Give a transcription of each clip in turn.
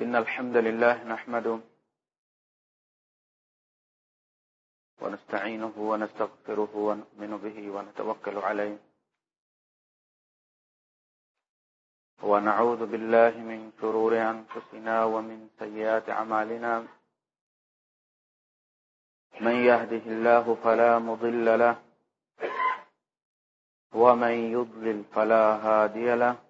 إن الحمد لله نحمده ونستعينه ونستغفره ونؤمن به ونتوكل عليه ونعوذ بالله من شرور أنفسنا ومن سيئات عمالنا من يهده الله فلا مضل له ومن يضلل فلا هادي له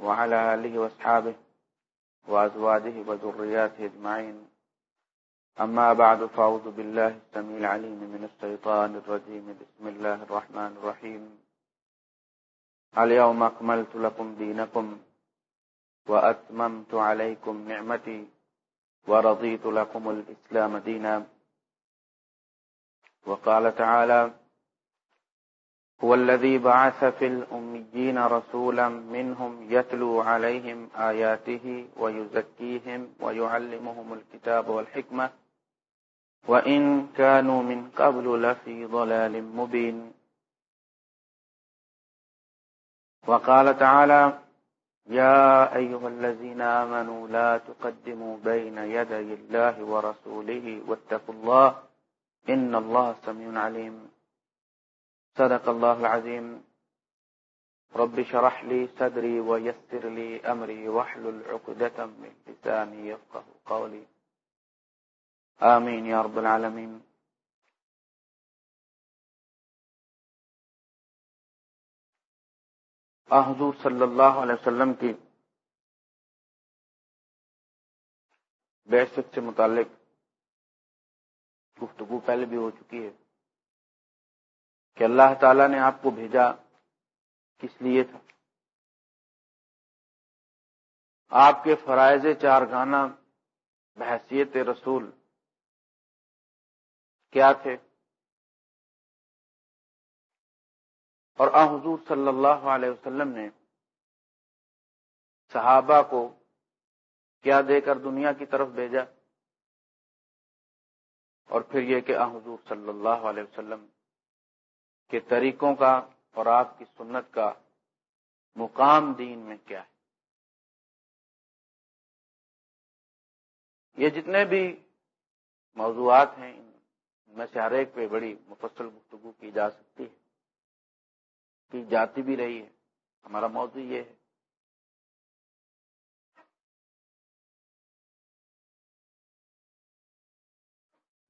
وعلى آله واصحابه وأزواجه وذرياته اجمعين أما بعد، فأعوذ بالله السميع العليم من الشيطان الرجيم. بسم الله الرحمن الرحيم. اليوم أكملت لكم دينكم وأتممت عليكم نعمتي ورضيت لكم الإسلام دينا. وقال تعالى هو الذي بعث في الأميين رسولا منهم يتلو عليهم آياته ويزكيهم ويعلمهم الكتاب والحكمة. وإن كانوا من قبل لفي ضلال مبين. وقال تعالى يا أيها الذين آمنوا لا تقدموا بين يدي الله ورسوله واتقوا الله إن الله سميع عليم. صدق الله العظيم. رب شرح لي صدري ويسر لي أمري وحل العقدة من لساني يفقه قولي. آمين يا رب العالمين. حضور صلی اللہ علیہ وسلم کی بیشت سے متعلق گفتگو پہلے بھی ہو چکی ہے۔ کہ اللہ تعالی نے آپ کو بھیجا کس لیے تھا؟ آپ کے فرائض چار گانا بحثیت رسول کیا تھے؟ اور آ حضور صلی اللہ علیہ وسلم نے صحابہ کو کیا دے کر دنیا کی طرف بھیجا؟ اور پھر یہ کہ آ حضور صلی اللہ علیہ وسلم کے طریقوں کا اور آپ کی سنت کا مقام دین میں کیا ہے۔ یہ جتنے بھی موضوعات ہیں، ان میں سے ہر ایک پہ بڑی مفصل گفتگو کی جا سکتی ہے، کی جاتی بھی رہی ہے۔ ہمارا موضوع یہ ہے۔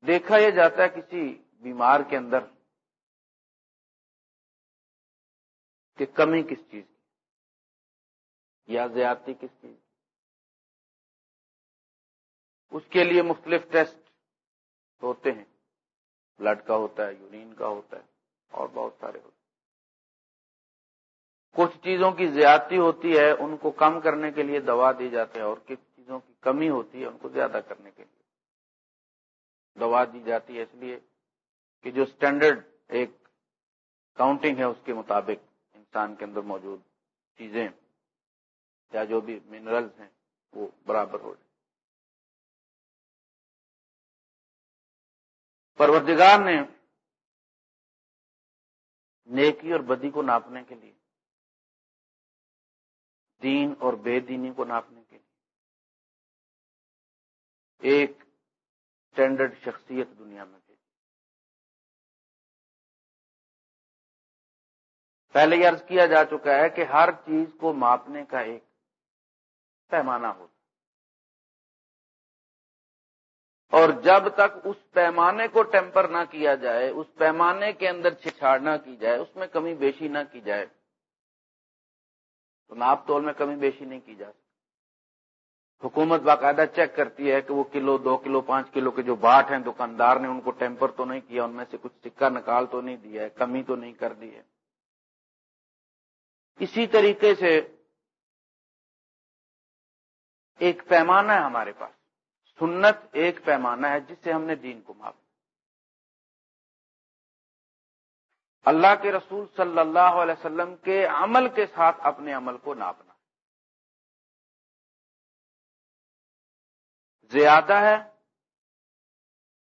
دیکھا یہ جاتا ہے کسی بیمار کے اندر۔ کہ کمی کس چیز کی یا زیادتی کس چیز کی اس کے لیے مختلف ٹیسٹ ہوتے ہیں۔ بلڈ کا ہوتا ہے، یورین کا ہوتا ہے، اور بہت سارے ہوتے ہیں۔ کچھ چیزوں کی زیادتی ہوتی ہے، ان کو کم کرنے کے لیے دوا دی جاتی ہے، اور کچھ چیزوں کی کمی ہوتی ہے، ان کو زیادہ کرنے کے لیے دوا دی جاتی ہے۔ اس لیے کہ جو اسٹینڈرڈ ایک کاؤنٹنگ ہے، اس کے مطابق انسان کے اندر موجود چیزیں یا جو بھی منرلز ہیں، وہ برابر ہو جائے پروردگار نے نیکی اور بدی کو ناپنے کے لیے، دین اور بے دینی کو ناپنے کے لیے ایک اسٹینڈرڈ شخصیت دنیا میں پہلے یہ عرض کیا جا چکا ہے کہ ہر چیز کو ماپنے کا ایک پیمانہ ہوتا اور جب تک اس پیمانے کو ٹیمپر نہ کیا جائے، اس پیمانے کے اندر چھاڑ نہ کی جائے، اس میں کمی بیشی نہ کی جائے، تو ناپ تول میں کمی بیشی نہیں کی جا سکتی۔ حکومت باقاعدہ چیک کرتی ہے کہ وہ کلو، دو کلو، پانچ کلو کے جو باٹ ہیں، دکاندار نے ان کو ٹیمپر تو نہیں کیا، ان میں سے کچھ سکہ نکال تو نہیں دیا ہے، کمی تو نہیں کر دی ہے۔ اسی طریقے سے ایک پیمانہ ہے ہمارے پاس۔ سنت ایک پیمانہ ہے جس سے ہم نے دین کو ماپا۔ اللہ کے رسول صلی اللہ علیہ وسلم کے عمل کے ساتھ اپنے عمل کو ناپنا۔ زیادہ ہے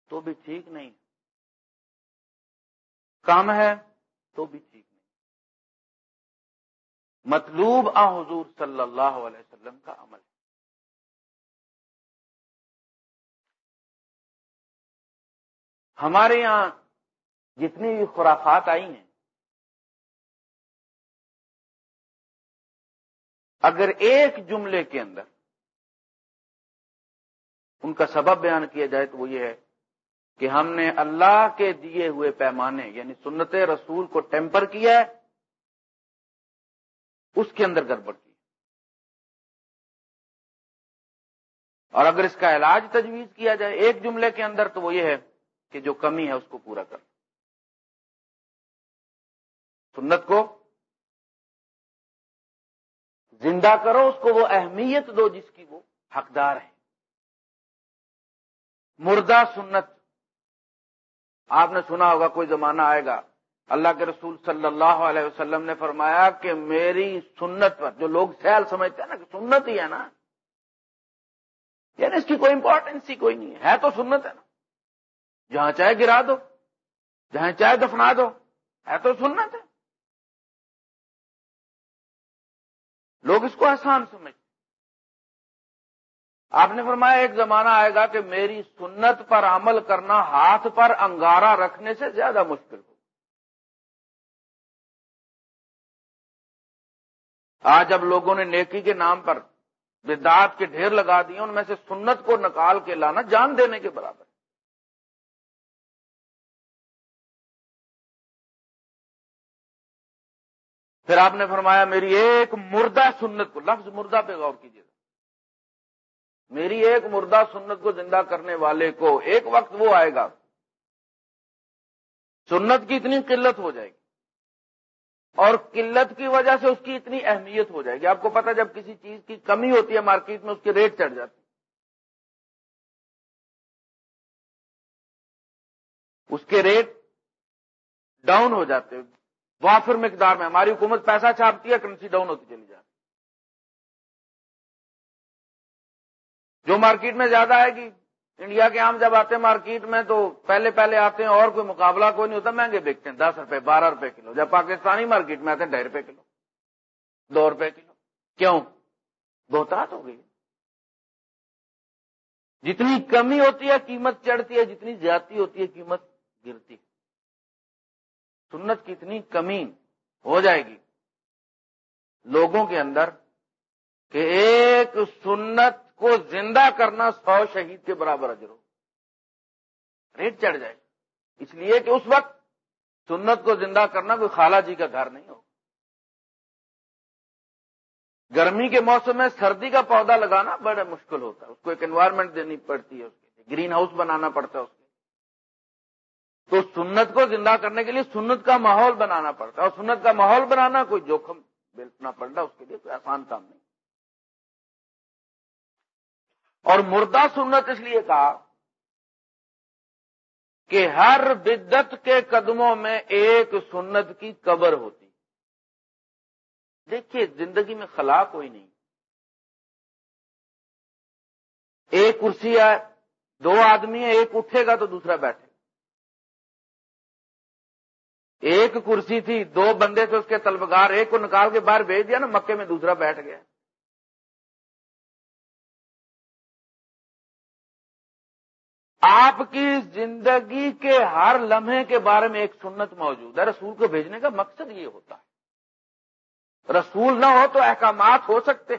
تو بھی ٹھیک نہیں۔ کم ہے تو بھی ٹھیک۔ مطلوب آ حضور صلی اللہ علیہ وسلم کا عمل۔ ہے ہمارے یہاں جتنی بھی خرافات آئی ہیں، اگر ایک جملے کے اندر ان کا سبب بیان کیا جائے تو وہ یہ ہے کہ ہم نے اللہ کے دیے ہوئے پیمانے یعنی سنت رسول کو ٹیمپر کیا ہے اس کے اندر گڑبڑ کی۔ اور اگر اس کا علاج تجویز کیا جائے ایک جملے کے اندر تو وہ یہ ہے کہ جو کمی ہے اس کو پورا کر۔ سنت کو زندہ کرو، اس کو وہ اہمیت دو جس کی وہ حقدار ہے۔ مردہ سنت، آپ نے سنا ہوگا کوئی زمانہ آئے گا اللہ کے رسول صلی اللہ علیہ وسلم نے فرمایا کہ میری سنت پر، جو لوگ سیل سمجھتے ہیں نا کہ سنت ہی ہے نا یعنی اس کی کوئی امپورٹینس ہی کوئی نہیں ہے تو سنت ہے نا۔ جہاں چاہے گرا دو، جہاں چاہے دفنا دو، ہے تو سنت ہے۔ لوگ اس کو آسان سمجھتے آپ نے فرمایا ایک زمانہ آئے گا کہ میری سنت پر عمل کرنا ہاتھ پر انگارا رکھنے سے زیادہ مشکل آج اب لوگوں نے نیکی کے نام پر بدعات کے ڈھیر لگا دیے ان میں سے سنت کو نکال کے لانا جان دینے کے برابر۔ پھر آپ نے فرمایا، میری ایک مردہ سنت کو، لفظ مردہ پہ غور کیجیے۔ میری ایک مردہ سنت کو زندہ کرنے والے کو ایک وقت وہ آئے گا، سنت کی اتنی قلت ہو جائے گی۔ اور قلت کی وجہ سے اس کی اتنی اہمیت ہو جائے گی۔ آپ کو پتا جب کسی چیز کی کمی ہوتی ہے مارکیٹ میں، اس کے ریٹ چڑھ جاتے اس کے ریٹ ڈاؤن ہو جاتے وافر مقدار میں ہماری حکومت پیسہ چھاپتی ہے، کرنسی ڈاؤن ہوتی چلی جاتی جو مارکیٹ میں زیادہ آئے گی انڈیا کے عام جب آتے ہیں مارکیٹ میں تو پہلے پہلے آتے ہیں اور کوئی مقابلہ کوئی نہیں ہوتا، مہنگے بیچتے ہیں، دس روپے، بارہ روپے کلو۔ جب پاکستانی مارکیٹ میں آتے ہیں، ڈھائی روپے کلو، دو روپے کلو۔ کیوں؟ بہتات ہو گئی۔ جتنی کمی ہوتی ہے، قیمت چڑھتی ہے، جتنی زیادتی ہوتی ہے، قیمت گرتی ہے۔ سنت کی اتنی کمی ہو جائے گی لوگوں کے اندر کہ ایک سنت کو زندہ کرنا سو شہید کے برابر اجر ہو۔ ریٹ چڑھ جائے۔ اس لیے کہ اس وقت سنت کو زندہ کرنا کوئی خالہ جی کا گھر نہیں ہو۔ گرمی کے موسم میں سردی کا پودا لگانا بڑا مشکل ہوتا ہے۔ اس کو ایک انوائرمنٹ دینی پڑتی ہے اس کے گرین ہاؤس بنانا پڑتا ہے اس تو سنت کو زندہ کرنے کے لیے سنت کا ماحول بنانا پڑتا ہے۔ اور سنت کا ماحول بنانا کوئی جوخم بیچنا پڑتا اس کے لیے کوئی آسان کام نہیں۔ اور مردہ سنت اس لیے کہا کہ ہر بدت کے قدموں میں ایک سنت کی قبر ہوتی۔ دیکھیے، زندگی میں خلا کوئی نہیں۔ ایک کرسی ہے، دو آدمی ہے ایک اٹھے گا تو دوسرا بیٹھے۔ ایک کرسی تھی، دو بندے تھے اس کے طلبگار، ایک کو نکال کے باہر بھیج دیا نا، مکے میں دوسرا بیٹھ گیا۔ آپ کی زندگی کے ہر لمحے کے بارے میں ایک سنت موجود ہے۔ رسول کو بھیجنے کا مقصد یہ ہوتا ہے۔ رسول نہ ہو تو احکامات ہو سکتے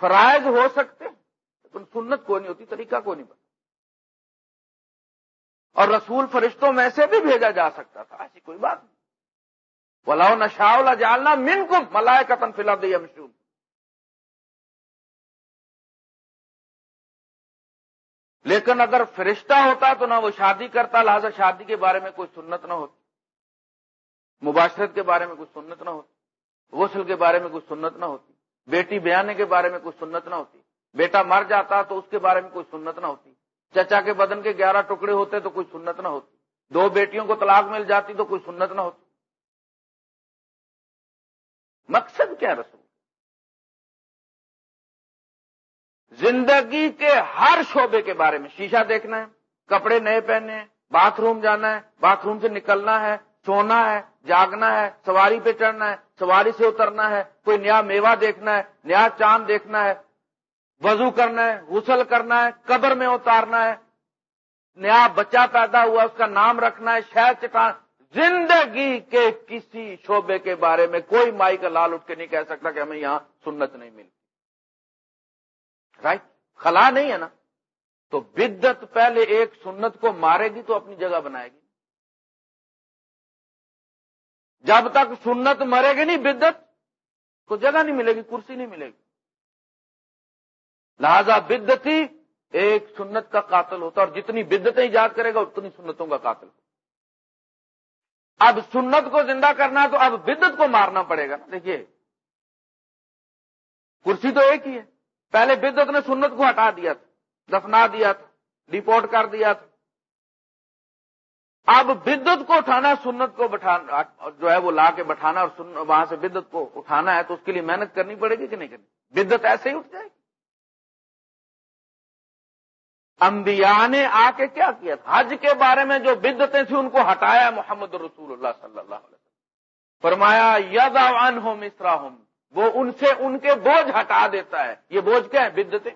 فرائض ہو سکتے لیکن سنت کوئی نہیں ہوتی، طریقہ کوئی نہیں بنتا۔ اور رسول فرشتوں میں سے بھی بھیجا جا سکتا تھا، ایسی کوئی بات نہیں۔ ولاؤ نشا جالنا من کو ملائے کا تنفلا دیا لیکن اگر فرشتہ ہوتا تو نہ وہ شادی کرتا، لہذا شادی کے بارے میں کوئی سنت نہ ہوتی۔ مباشرت کے بارے میں کوئی سنت نہ ہوتی۔ غسل کے بارے میں کوئی سنت نہ ہوتی۔ بیٹی بیانے کے بارے میں کوئی سنت نہ ہوتی۔ بیٹا مر جاتا تو اس کے بارے میں کوئی سنت نہ ہوتی۔ چچا کے بدن کے گیارہ ٹکڑے ہوتے تو کوئی سنت نہ ہوتی۔ دو بیٹیوں کو طلاق مل جاتی تو کوئی سنت نہ ہوتی۔ مقصد کیا رسول؟ زندگی کے ہر شعبے کے بارے میں شیشہ دیکھنا ہے، کپڑے نئے پہننے ہیں، باتھ روم جانا ہے، باتھ روم سے نکلنا ہے، سونا ہے، جاگنا ہے، سواری پہ چڑھنا ہے، سواری سے اترنا ہے، کوئی نیا میوہ دیکھنا ہے، نیا چاند دیکھنا ہے، وضو کرنا ہے، غسل کرنا ہے، قبر میں اتارنا ہے، نیا بچہ پیدا ہوا، اس کا نام رکھنا ہے شہر چٹان۔ زندگی کے کسی شعبے کے بارے میں کوئی مائی کا لال اٹھ کے نہیں کہہ سکتا کہ ہمیں یہاں سنت نہیں ملتی رائٹ خلا نہیں ہے نا؟ تو بدت پہلے ایک سنت کو مارے گی تو اپنی جگہ بنائے گی۔ جب تک سنت مرے گی نہیں بدت تو جگہ نہیں ملے گی، کرسی نہیں ملے گی۔ لہذا بدتی ایک سنت کا قاتل ہوتا اور جتنی بدتیں ایجاد کرے گا، اتنی سنتوں کا قاتل ہوتا اب سنت کو زندہ کرنا تو اب بدت کو مارنا پڑے گا دیکھیے، کرسی تو ایک ہی ہے۔ پہلے بدت نے سنت کو ہٹا دیا تھا، دفنا دیا تھا ڈپورٹ کر دیا تھا۔ اب بدت کو اٹھانا، سنت کو بٹھانا، جو ہے وہ لا کے بٹھانا اور وہاں سے بدت کو اٹھانا ہے تو اس کے لیے محنت کرنی پڑے گی کہ نہیں کرنی؟ بدت ایسے ہی اٹھ جائے گی۔ انبیاء نے آ کے کیا کیا تھا؟ حج کے بارے میں جو بدتیں تھیں، ان کو ہٹایا محمد رسول اللہ صلی اللہ علیہ وسلم۔ فرمایا ید ہو مصرا ہوم وہ ان سے ان کے بوجھ ہٹا دیتا ہے۔ یہ بوجھ کیا ہے؟ بدتیں۔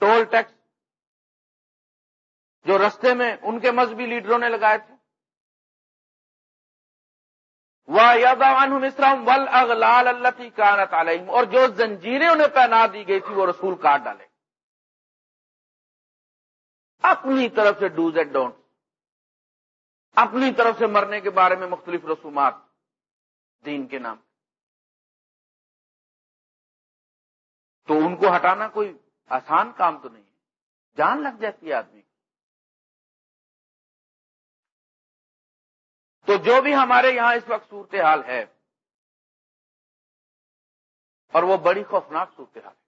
Toll tax. جو رستے میں ان کے مذہبی لیڈروں نے لگائے تھے۔ وہ یادوان مسرام ول اغلال اللہ کی کانت علیہم اور جو زنجیریں انہیں پہنا دی گئی تھی، وہ رسول کاٹ ڈالے۔ اپنی طرف سے ڈوز اینڈ ڈونٹ اپنی طرف سے مرنے کے بارے میں مختلف رسومات۔ دین کے نام۔ تو ان کو ہٹانا کوئی آسان کام تو نہیں ہے۔ جان لگ جاتی ہے آدمی تو جو بھی ہمارے یہاں اس وقت صورتحال ہے، اور وہ بڑی خوفناک صورتحال ہے۔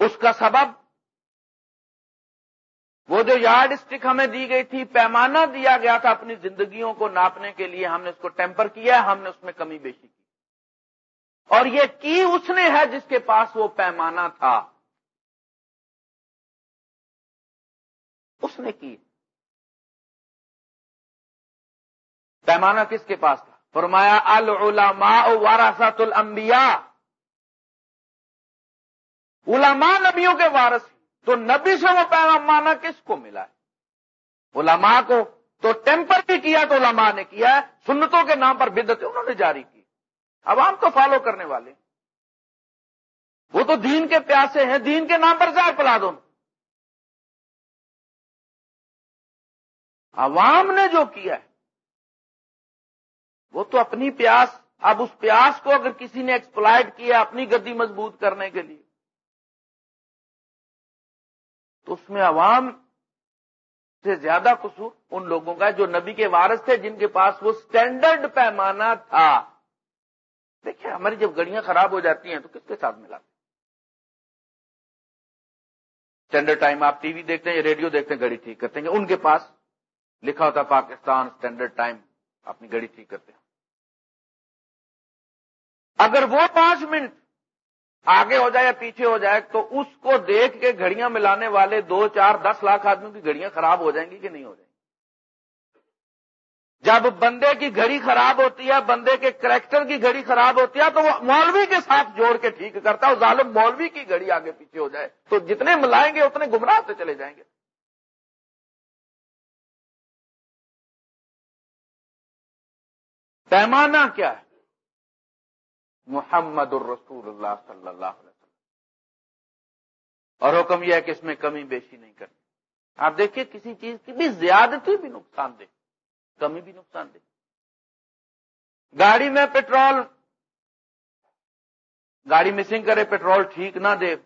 اس کا سبب وہ جو یارڈ اسٹک ہمیں دی گئی تھی، پیمانہ دیا گیا تھا اپنی زندگیوں کو ناپنے کے لیے، ہم نے اس کو ٹیمپر کیا، ہم نے اس میں کمی بیشی کی۔ اور یہ کی اس نے ہے جس کے پاس وہ پیمانہ تھا؟ اس نے کی۔ پیمانہ کس کے پاس تھا؟ فرمایا، العلماء وارثات الانبیاء۔ علماء نبیوں کے وارث تو نبی سے وہ پیمانہ کس کو ملا ہے؟ علماء کو تو ٹیمپر بھی کیا تو علماء نے کیا ہے؟ سنتوں کے نام پر بدت انہوں نے جاری کی۔ عوام تو فالو کرنے والے وہ تو دین کے پیاسے ہیں، دین کے نام پر زہر پلا دو۔ عوام نے جو کیا ہے، وہ تو اپنی پیاس، اب اس پیاس کو اگر کسی نے ایکسپلائڈ کیا اپنی گدی مضبوط کرنے کے لیے، تو اس میں عوام سے زیادہ قصور ان لوگوں کا جو نبی کے وارث تھے جن کے پاس وہ سٹینڈرڈ پیمانہ تھا۔ دیکھیں، ہماری جب گڑیاں خراب ہو جاتی ہیں تو کس کے ساتھ ملاتے اسٹینڈرڈ ٹائم آپ ٹی وی دیکھتے ہیں یا ریڈیو دیکھتے ہیں گڑی ٹھیک کرتے ہیں۔ ان کے پاس لکھا ہوتا پاکستان اسٹینڈرڈ ٹائم، اپنی گڑی ٹھیک کرتے ہیں۔ اگر وہ پانچ منٹ آگے ہو جائے یا پیچھے ہو جائے تو اس کو دیکھ کے گھڑیاں ملانے والے دو چار دس لاکھ آدمیوں کی گھڑیاں خراب ہو جائیں گی کہ نہیں ہو جائیں گی؟ جب بندے کی گھڑی خراب ہوتی ہے، بندے کے کریکٹر کی گھڑی خراب ہوتی ہے، تو وہ مولوی کے ساتھ جوڑ کے ٹھیک کرتا ہے ظالم مولوی کی گھڑی آگے پیچھے ہو جائے۔ تو جتنے ملائیں گے، اتنے گمراہ سے چلے جائیں گے۔ پیمانہ کیا ہے؟ محمد الرسول اللہ صلی اللہ علیہ وسلم۔ اور حکم یہ ہے کہ اس میں کمی بیشی نہیں کرنی۔ آپ دیکھیے، کسی چیز کی بھی زیادتی بھی نقصان دہ۔ کمی بھی نقصان دے گاڑی میں پیٹرول، گاڑی مسنگ کرے پیٹرول ٹھیک نہ دے،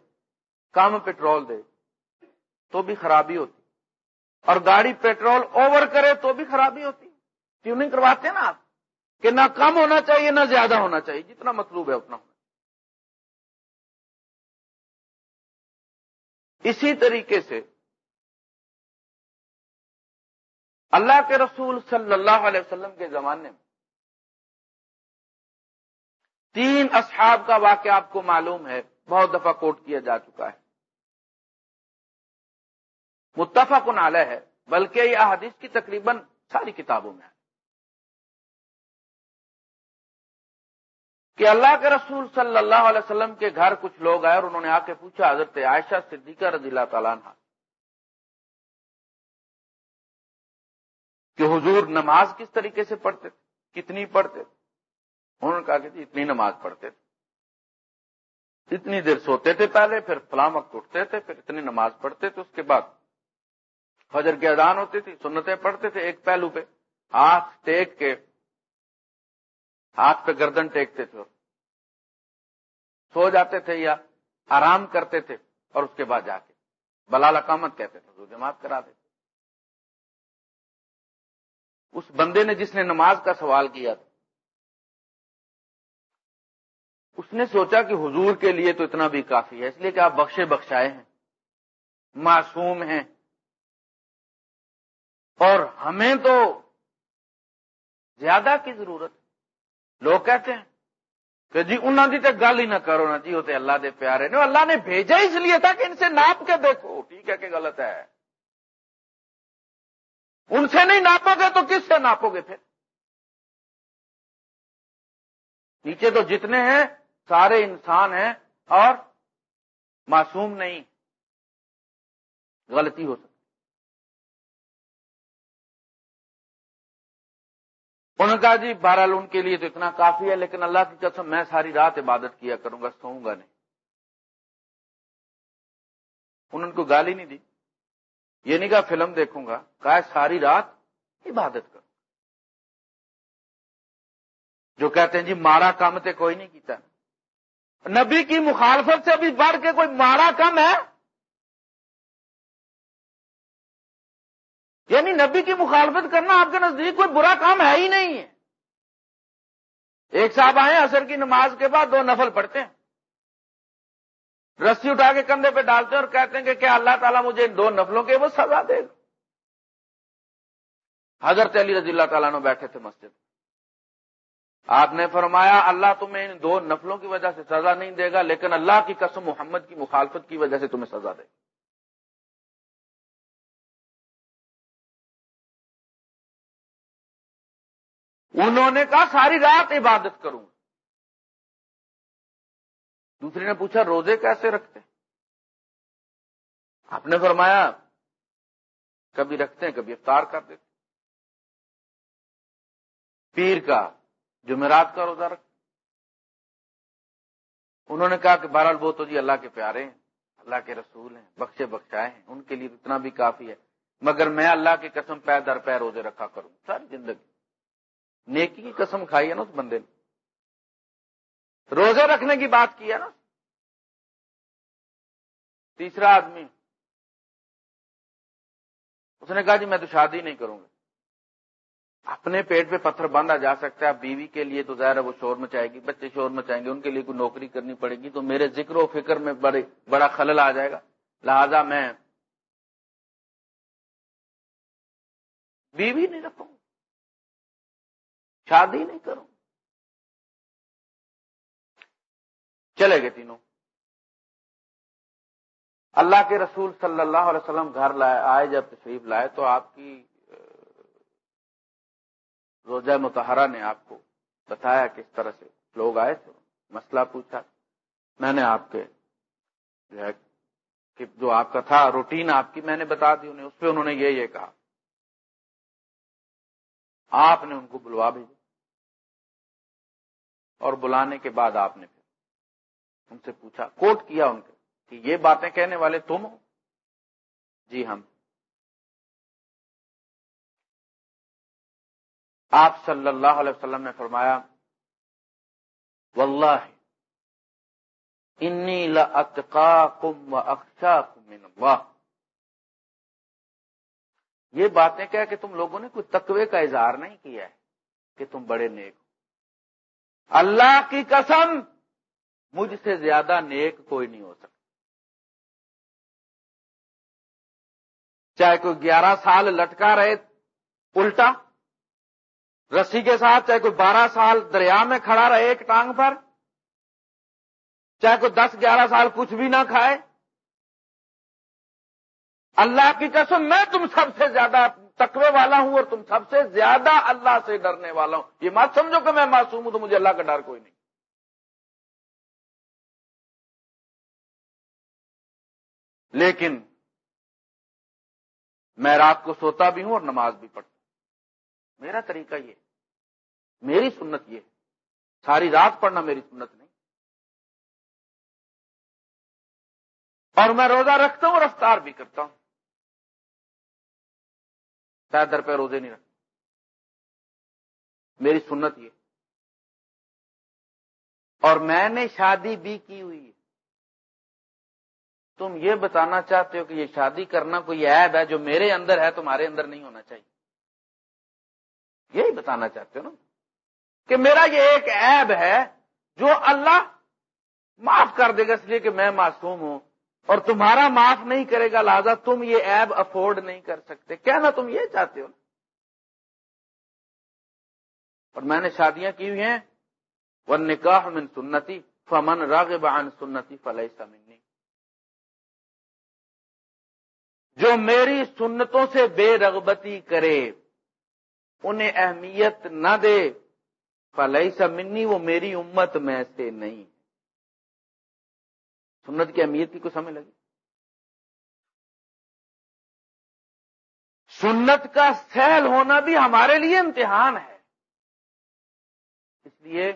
کم پیٹرول دے، تو بھی خرابی ہوتی۔ اور گاڑی پیٹرول اوور کرے تو بھی خرابی ہوتی۔ ٹیوننگ کرواتے ہیں نا آپ؟ کہ نہ کم ہونا چاہیے، نہ زیادہ ہونا چاہیے، جتنا مطلوب ہے اتنا ہونا اسی طریقے سے اللہ کے رسول صلی اللہ علیہ وسلم کے زمانے میں تین اصحاب کا واقعہ آپ کو معلوم ہے، بہت دفعہ کوٹ کیا جا چکا ہے۔ متفق علیہ ہے، بلکہ یہ حدیث کی تقریباً ساری کتابوں میں ہے۔ کہ اللہ کے رسول صلی اللہ علیہ وسلم کے گھر کچھ لوگ آئے اور انہوں نے آ کے پوچھا، حضرت عائشہ صدیقہ رضی اللہ تعالیٰ عنہ کہ حضور نماز کس طریقے سے پڑھتے تھے؟ کتنی پڑھتے تھے؟ انہوں نے کہا کہ جی اتنی نماز پڑھتے تھے۔ اتنی دیر سوتے تھے پہلے، پھر فلام وقت اٹھتے تھے، پھر اتنی نماز پڑھتے تھے، اس کے بعد فجر کی اذان ہوتی تھی، سنتیں پڑھتے تھے ایک پہلو پہ۔ ہاتھ ٹیک کے، ہاتھ پہ گردن ٹیکتے تھے سو جاتے تھے یا آرام کرتے تھے اور اس کے بعد جا کے۔ بلال اقامت کہتے تھے جماعت کرا دیتے اس بندے نے جس نے نماز کا سوال کیا تھا۔ اس نے سوچا کہ حضور کے لیے تو اتنا بھی کافی ہے، اس لیے کہ آپ بخشے بخشائے ہیں، معصوم ہیں۔ اور ہمیں تو زیادہ کی ضرورت لوگ کہتے ہیں کہ جی انہوں کی تو گل ہی نہ کرو نا۔ جی وہ تو اللہ دے پیارے نے اللہ نے بھیجا اس لیے تھا کہ ان سے ناپ کے دیکھو۔ ٹھیک ہے کہ غلط ہے۔ ان سے نہیں ناپو گے تو کس سے ناپو گے پھر؟ نیچے تو جتنے ہیں، سارے انسان ہیں اور معصوم نہیں۔ غلطی ہو سکتی۔ انہوں نے کہا جی بہرحال ان کے لیے تو اتنا کافی ہے، لیکن اللہ کی قسم میں ساری رات عبادت کیا کروں گا، سوؤں گا نہیں۔ انہوں نے کوئی گالی نہیں دی۔ یہ نہیں کہا فلم دیکھوں گا کہا ساری رات عبادت کروں۔ جو کہتے ہیں جی مارا کام تے کوئی نہیں کیتا۔ نبی کی مخالفت سے بھی بڑھ کے کوئی مارا کم ہے؟ یعنی نبی کی مخالفت کرنا آپ کے نزدیک کوئی برا کام ہے ہی نہیں ہے۔ ایک صاحب آئے اثر کی نماز کے بعد دو نفل پڑھتے ہیں۔ رسی اٹھا کے کندھے پہ ڈالتے ہیں اور کہتے ہیں کہ کیا اللہ تعالیٰ مجھے ان دو نفلوں کے وہ سزا دے گا؟ حضرت علی رضی اللہ تعالیٰ نے بیٹھے تھے مسجد آپ نے فرمایا، اللہ تمہیں ان دو نفلوں کی وجہ سے سزا نہیں دے گا، لیکن اللہ کی قسم محمد کی مخالفت کی وجہ سے تمہیں سزا دے گا۔ انہوں نے کہا، ساری رات عبادت کروں۔ دوسری نے پوچھا، روزے کیسے رکھتے؟ آپ نے فرمایا، کبھی رکھتے ہیں، کبھی افطار کر دیتے پیر کا جمعرات کا روزہ رکھتے انہوں نے کہا کہ بہرحال وہ تو جی اللہ کے پیارے ہیں، اللہ کے رسول ہیں، بخشے بخشائے ہیں، ان کے لیے اتنا بھی کافی ہے۔ مگر میں اللہ کی قسم پیر در پیر روزے رکھا کروں، ساری زندگی۔ نیکی کی قسم کھائی ہے نا اس بندے نے۔ روزے رکھنے کی بات کی ہے نا؟ تیسرا آدمی، اس نے کہا جی میں تو شادی نہیں کروں گا۔ اپنے پیٹ پہ پتھر باندھا جا سکتا ہے بیوی کے لیے تو ظاہر ہے وہ شور مچائے گی، بچے شور مچائیں گے، ان کے لیے کوئی نوکری کرنی پڑے گی، تو میرے ذکر و فکر میں بڑے، بڑا خلل آ جائے گا۔ لہذا میں بیوی نہیں رکھوں شادی نہیں کروں چلے گئے تینوں۔ اللہ کے رسول صلی اللہ علیہ وسلم گھر لائے، آئے جب تشریف لائے تو آپ کی روزہ متحرہ نے آپ کو بتایا کس طرح سے لوگ آئے تھے۔ مسئلہ پوچھا۔ میں نے آپ کے جو ہے، کہ جو آپ کا تھا روٹین آپ کی، میں نے بتا دی انہیں، اس پہ انہوں نے یہ یہ کہا۔ آپ نے ان کو بلوا بھیجا۔ اور بلانے کے بعد آپ نے پھر ان سے پوچھا، کوٹ کیا ان کے؟ کہ یہ باتیں کہنے والے تم ہو؟ جی ہم۔ آپ صلی اللہ علیہ وسلم نے فرمایا، واللہ، انی لاتقاکم و اخشاکم من اللہ۔ یہ باتیں کیا کہ تم لوگوں نے کوئی تقوی کا اظہار نہیں کیا ہے کہ تم بڑے نیک ہو۔ اللہ کی قسم مجھ سے زیادہ نیک کوئی نہیں ہو سکتا۔ چاہے کوئی گیارہ سال لٹکا رہے الٹا، رسی کے ساتھ، چاہے کوئی بارہ سال دریا میں کھڑا رہے ایک ٹانگ پر، چاہے کوئی دس گیارہ سال کچھ بھی نہ کھائے۔ اللہ کی قسم، میں تم سب سے زیادہ تقوی والا ہوں اور تم سب سے زیادہ اللہ سے ڈرنے والا ہوں۔ یہ مت سمجھو کہ میں معصوم ہوں تو مجھے اللہ کا ڈر کوئی نہیں۔ لیکن میں رات کو سوتا بھی ہوں اور نماز بھی پڑھتا ہوں۔ میرا طریقہ یہ میری سنت یہ ساری رات پڑھنا میری سنت نہیں۔ اور میں روزہ رکھتا ہوں اور افطار بھی کرتا ہوں۔ شاید در پہ روزے نہیں رکھتا۔ میری سنت یہ اور میں نے شادی بھی کی ہوئی ہے۔ تم یہ بتانا چاہتے ہو کہ یہ شادی کرنا کوئی عیب ہے جو میرے اندر ہے، تمہارے اندر نہیں ہونا چاہیے۔ یہی بتانا چاہتے ہو نا؟ کہ میرا یہ ایک عیب ہے جو اللہ معاف کر دے گا، اس لیے کہ میں معصوم ہوں۔ اور تمہارا معاف نہیں کرے گا، لہذا تم یہ ایب افورڈ نہیں کر سکتے۔ کہنا تم یہ چاہتے ہو نا؟ اور میں نے شادیاں کی ہوئی ہیں۔ وہ نکاح من سنتی، فمن راغب عن سنتی فلح جو میری سنتوں سے بے رغبتی کرے، انہیں اہمیت نہ دے۔ فلح سمنی وہ میری امت میں سے نہیں۔ سنت کی اہمیت کی کو سمجھ لگی؟ سنت کا سیل ہونا بھی ہمارے لیے امتحان ہے۔ اس لیے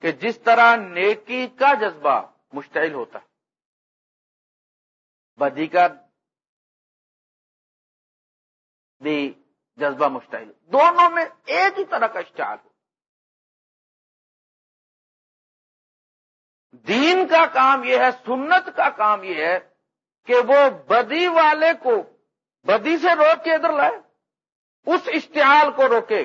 کہ جس طرح نیکی کا جذبہ مشتعل ہوتا ہے بدی کا بھی جذبہ مشتعل۔ دونوں میں ایک ہی طرح کا اسٹال ہو دین کا کام یہ ہے، سنت کا کام یہ ہے کہ وہ بدی والے کو بدی سے روک کے ادھر لائے، اس اشتعال کو روکے۔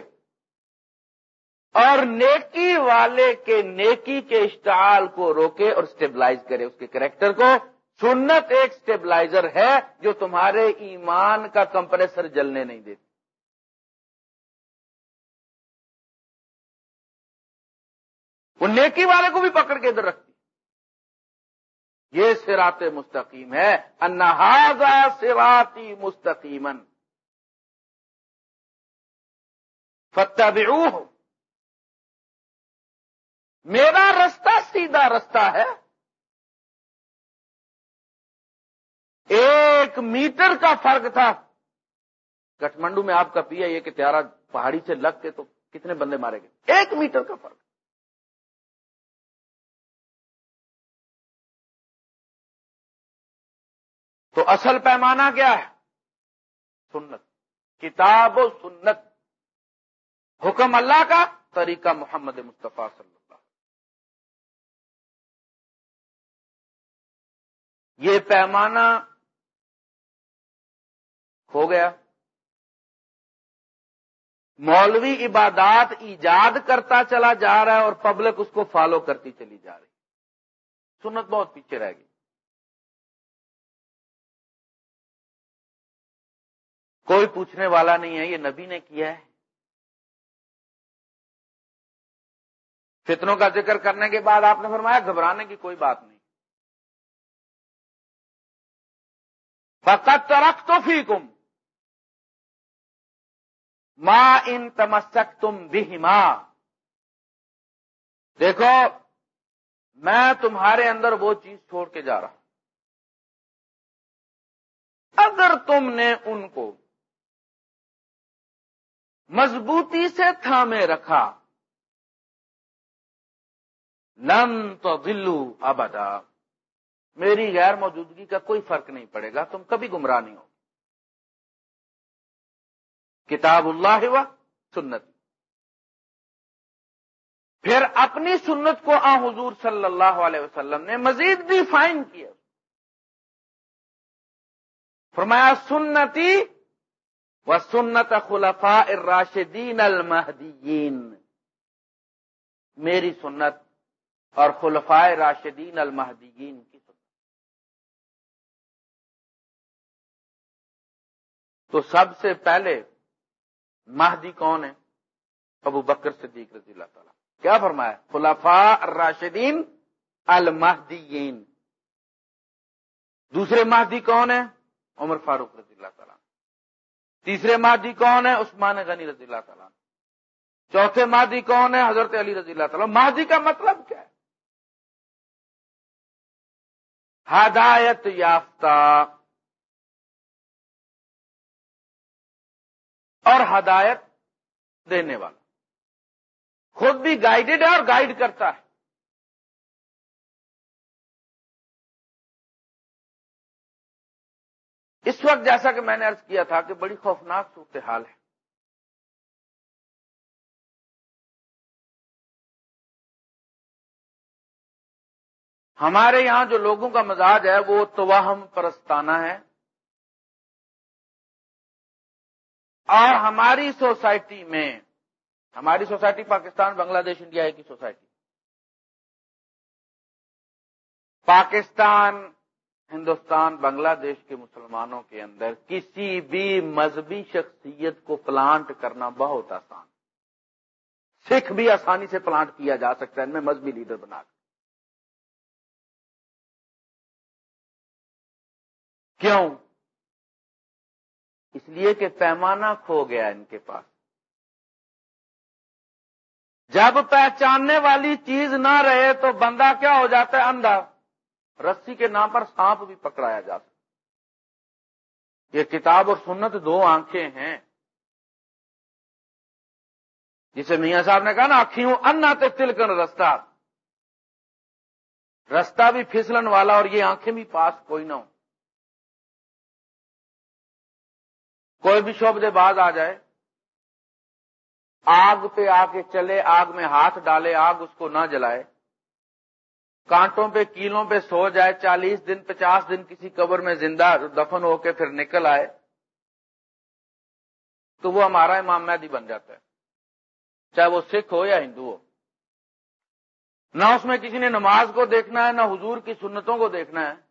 اور نیکی والے کے نیکی کے اشتعال کو روکے اور اسٹیبلائز کرے اس کے کریکٹر کو۔ سنت ایک اسٹیبلائزر ہے جو تمہارے ایمان کا کمپریسر جلنے نہیں دیتی۔ وہ نیکی والے کو بھی پکڑ کے ادھر رکھتی۔ یہ سرات مستقیم ہے۔ انہذا سراتی مستقیمن فتح میرا رستہ سیدھا رستہ ہے۔ ایک میٹر کا فرق تھا۔ کٹمنڈو میں آپ کا پیا یہ کہ تیارا پہاڑی سے لگ کے تو کتنے بندے مارے گئے؟ ایک میٹر کا فرق۔ تو اصل پیمانہ کیا ہے؟ سنت۔ کتاب و سنت۔ حکم اللہ کا، طریقہ محمد مصطفیٰ صلی اللہ یہ پیمانہ ہو گیا۔ مولوی عبادات ایجاد کرتا چلا جا رہا ہے اور پبلک اس کو فالو کرتی چلی جا رہی۔ سنت بہت پیچھے رہ گئی۔ کوئی پوچھنے والا نہیں ہے، یہ نبی نے کیا ہے۔ فتنوں کا ذکر کرنے کے بعد آپ نے فرمایا گھبرانے کی کوئی بات نہیں۔ فقط ترق تو فی کم ماں ان تمسک تم بھی دیکھو، میں تمہارے اندر وہ چیز چھوڑ کے جا رہا ہوں۔ اگر تم نے ان کو مضبوطی سے تھامے رکھا لم تو دلو ابدا۔ میری غیر موجودگی کا کوئی فرق نہیں پڑے گا، تم کبھی گمراہ نہیں ہو۔ کتاب اللہ ہوا سنت۔ پھر اپنی سنت کو آ حضور صلی اللہ علیہ وسلم نے مزید بھی فائن کیا۔ فرمایا، سنتی و سنت خلفاء الراشدین المہدیین۔ میری سنت اور خلفاء راشدین المہدیین کی سنت۔ تو سب سے پہلے مہدی کون ہے ابو بکر صدیق رضی اللہ تعالیٰ۔ کیا فرمایا؟ خلافا الراشدین المہدیین۔ دوسرے مہدی کون ہے عمر فاروق رضی اللہ تعالیٰ۔ تیسرے مہدی کون ہے عثمان غنی رضی اللہ تعالیٰ۔ چوتھے مہدی کون ہے حضرت علی رضی اللہ تعالیٰ۔ مہدی کا مطلب کیا ہے؟ ہدایت یافتہ۔ اور ہدایت دینے والا۔ خود بھی گائیڈڈ ہے اور گائیڈ کرتا ہے۔ اس وقت جیسا کہ میں نے ارض کیا تھا کہ بڑی خوفناک صورتحال ہے۔ ہمارے یہاں جو لوگوں کا مزاج ہے وہ توہم پرستانہ ہے۔ اور ہماری سوسائٹی میں، ہماری سوسائٹی پاکستان، بنگلہ دیش، انڈیا کی سوسائٹی۔ پاکستان، ہندوستان، بنگلہ دیش کے مسلمانوں کے اندر کسی بھی مذہبی شخصیت کو پلانٹ کرنا بہت آسان۔ سکھ بھی آسانی سے پلانٹ کیا جا سکتا ہے، ان میں مذہبی لیڈر بنا کر کیوں؟ اس لیے کہ پیمانہ کھو گیا ان کے پاس۔ جب پہچاننے والی چیز نہ رہے تو بندہ کیا ہو جاتا ہے؟ اندھا۔ رسی کے نام پر سانپ بھی پکڑایا جا سکتا یہ کتاب اور سنت دو آنکھیں ہیں۔ جسے میاں صاحب نے کہا نا آخیوں انا تے تلکن رستہ۔ رستہ بھی پھسلن والا اور یہ آنکھیں بھی پاس کوئی نہ ہو۔ کوئی بھی شعبے باز آ جائے، آگ پہ آ کے چلے، آگ میں ہاتھ ڈالے، آگ اس کو نہ جلائے، کانٹوں پہ، کیلوں پہ سو جائے، چالیس دن، پچاس دن کسی قبر میں زندہ دفن ہو کے پھر نکل آئے، تو وہ ہمارا امام مہدی بن جاتا ہے۔ چاہے وہ سکھ ہو یا ہندو ہو۔ نہ اس میں کسی نے نماز کو دیکھنا ہے، نہ حضور کی سنتوں کو دیکھنا ہے۔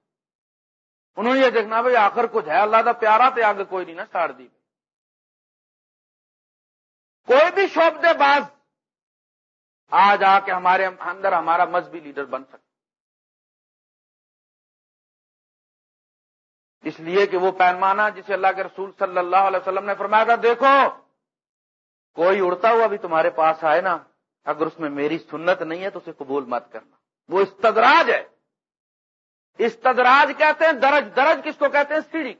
انہوں نے یہ دیکھنا بھائی آخر کچھ ہے، اللہ کا پیارا تے آگے کوئی نہیں نا ساڑ دی۔ کوئی بھی شوب دے باز آج آ کے ہمارے اندر ہمارا مذہبی لیڈر بن سکتا۔ اس لیے کہ وہ پیمانہ جسے اللہ کے رسول صلی اللہ علیہ وسلم نے فرمایا تھا، دیکھو، کوئی اڑتا ہوا بھی تمہارے پاس آئے نا، اگر اس میں میری سنت نہیں ہے تو اسے قبول مت کرنا۔ وہ استدراج ہے۔ استدراج کہتے ہیں، درج درج کس کو کہتے ہیں؟ سیڑھی۔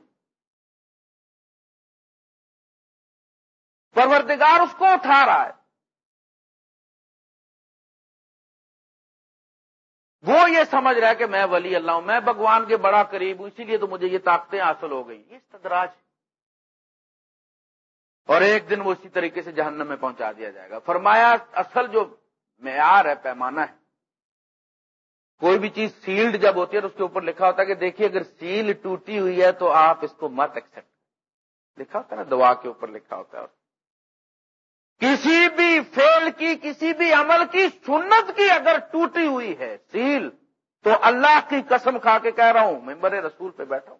پروردگار اس کو اٹھا رہا ہے۔ وہ یہ سمجھ رہا ہے کہ میں ولی اللہ ہوں، میں بھگوان کے بڑا قریب ہوں، اسی لیے تو مجھے یہ طاقتیں حاصل ہو گئی۔ یہ استدراج اور ایک دن وہ اسی طریقے سے جہنم میں پہنچا دیا جائے گا۔ فرمایا، اصل جو معیار ہے، پیمانہ ہے کوئی بھی چیز سیلڈ جب ہوتی ہے تو اس کے اوپر لکھا ہوتا ہے کہ دیکھیے اگر سیل ٹوٹی ہوئی ہے تو آپ اس کو مت ایکسپٹ لکھا ہوتا ہے نا، دعا کے اوپر لکھا ہوتا ہے۔ کسی بھی فیل کی، کسی بھی عمل کی سنت کی اگر ٹوٹی ہوئی ہے سیل تو اللہ کی قسم کھا کے کہہ رہا ہوں، ممبر رسول پہ بیٹھا ہوں۔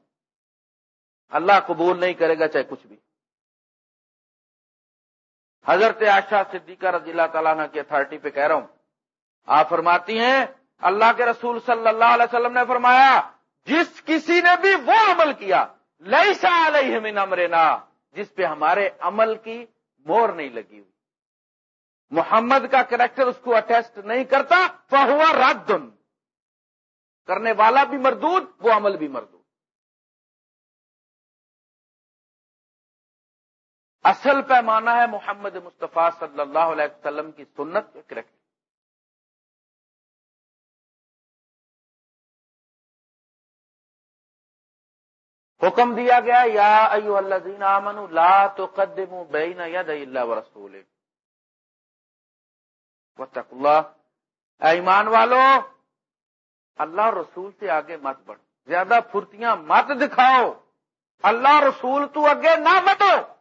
اللہ قبول نہیں کرے گا چاہے کچھ بھی۔ حضرت آشا صدیقہ رضی اللہ تعالیٰ کی اتارٹی پہ کہہ رہا ہوں۔ آپ فرماتی ہیں اللہ کے رسول صلی اللہ علیہ وسلم نے فرمایا، جس کسی نے بھی وہ عمل کیا لئی سا علیہ من امرنا، جس پہ ہمارے عمل کی مور نہیں لگی ہوئی۔ محمد کا کریکٹر اس کو اٹیسٹ نہیں کرتا، فہوا رد۔ کرنے والا بھی مردود، وہ عمل بھی مردود۔ اصل پیمانہ ہے محمد مصطفیٰ صلی اللہ علیہ وسلم کی سنت کریکٹر۔ حکم دیا گیا، یا ایو اللہ امن لا تو قدم بین ید اللہ و رسول اللہ۔ ایمان والو، اللہ رسول سے آگے مت بڑھ زیادہ پھرتیاں مت دکھاؤ۔ اللہ رسول تو اگے نہ بڑھو۔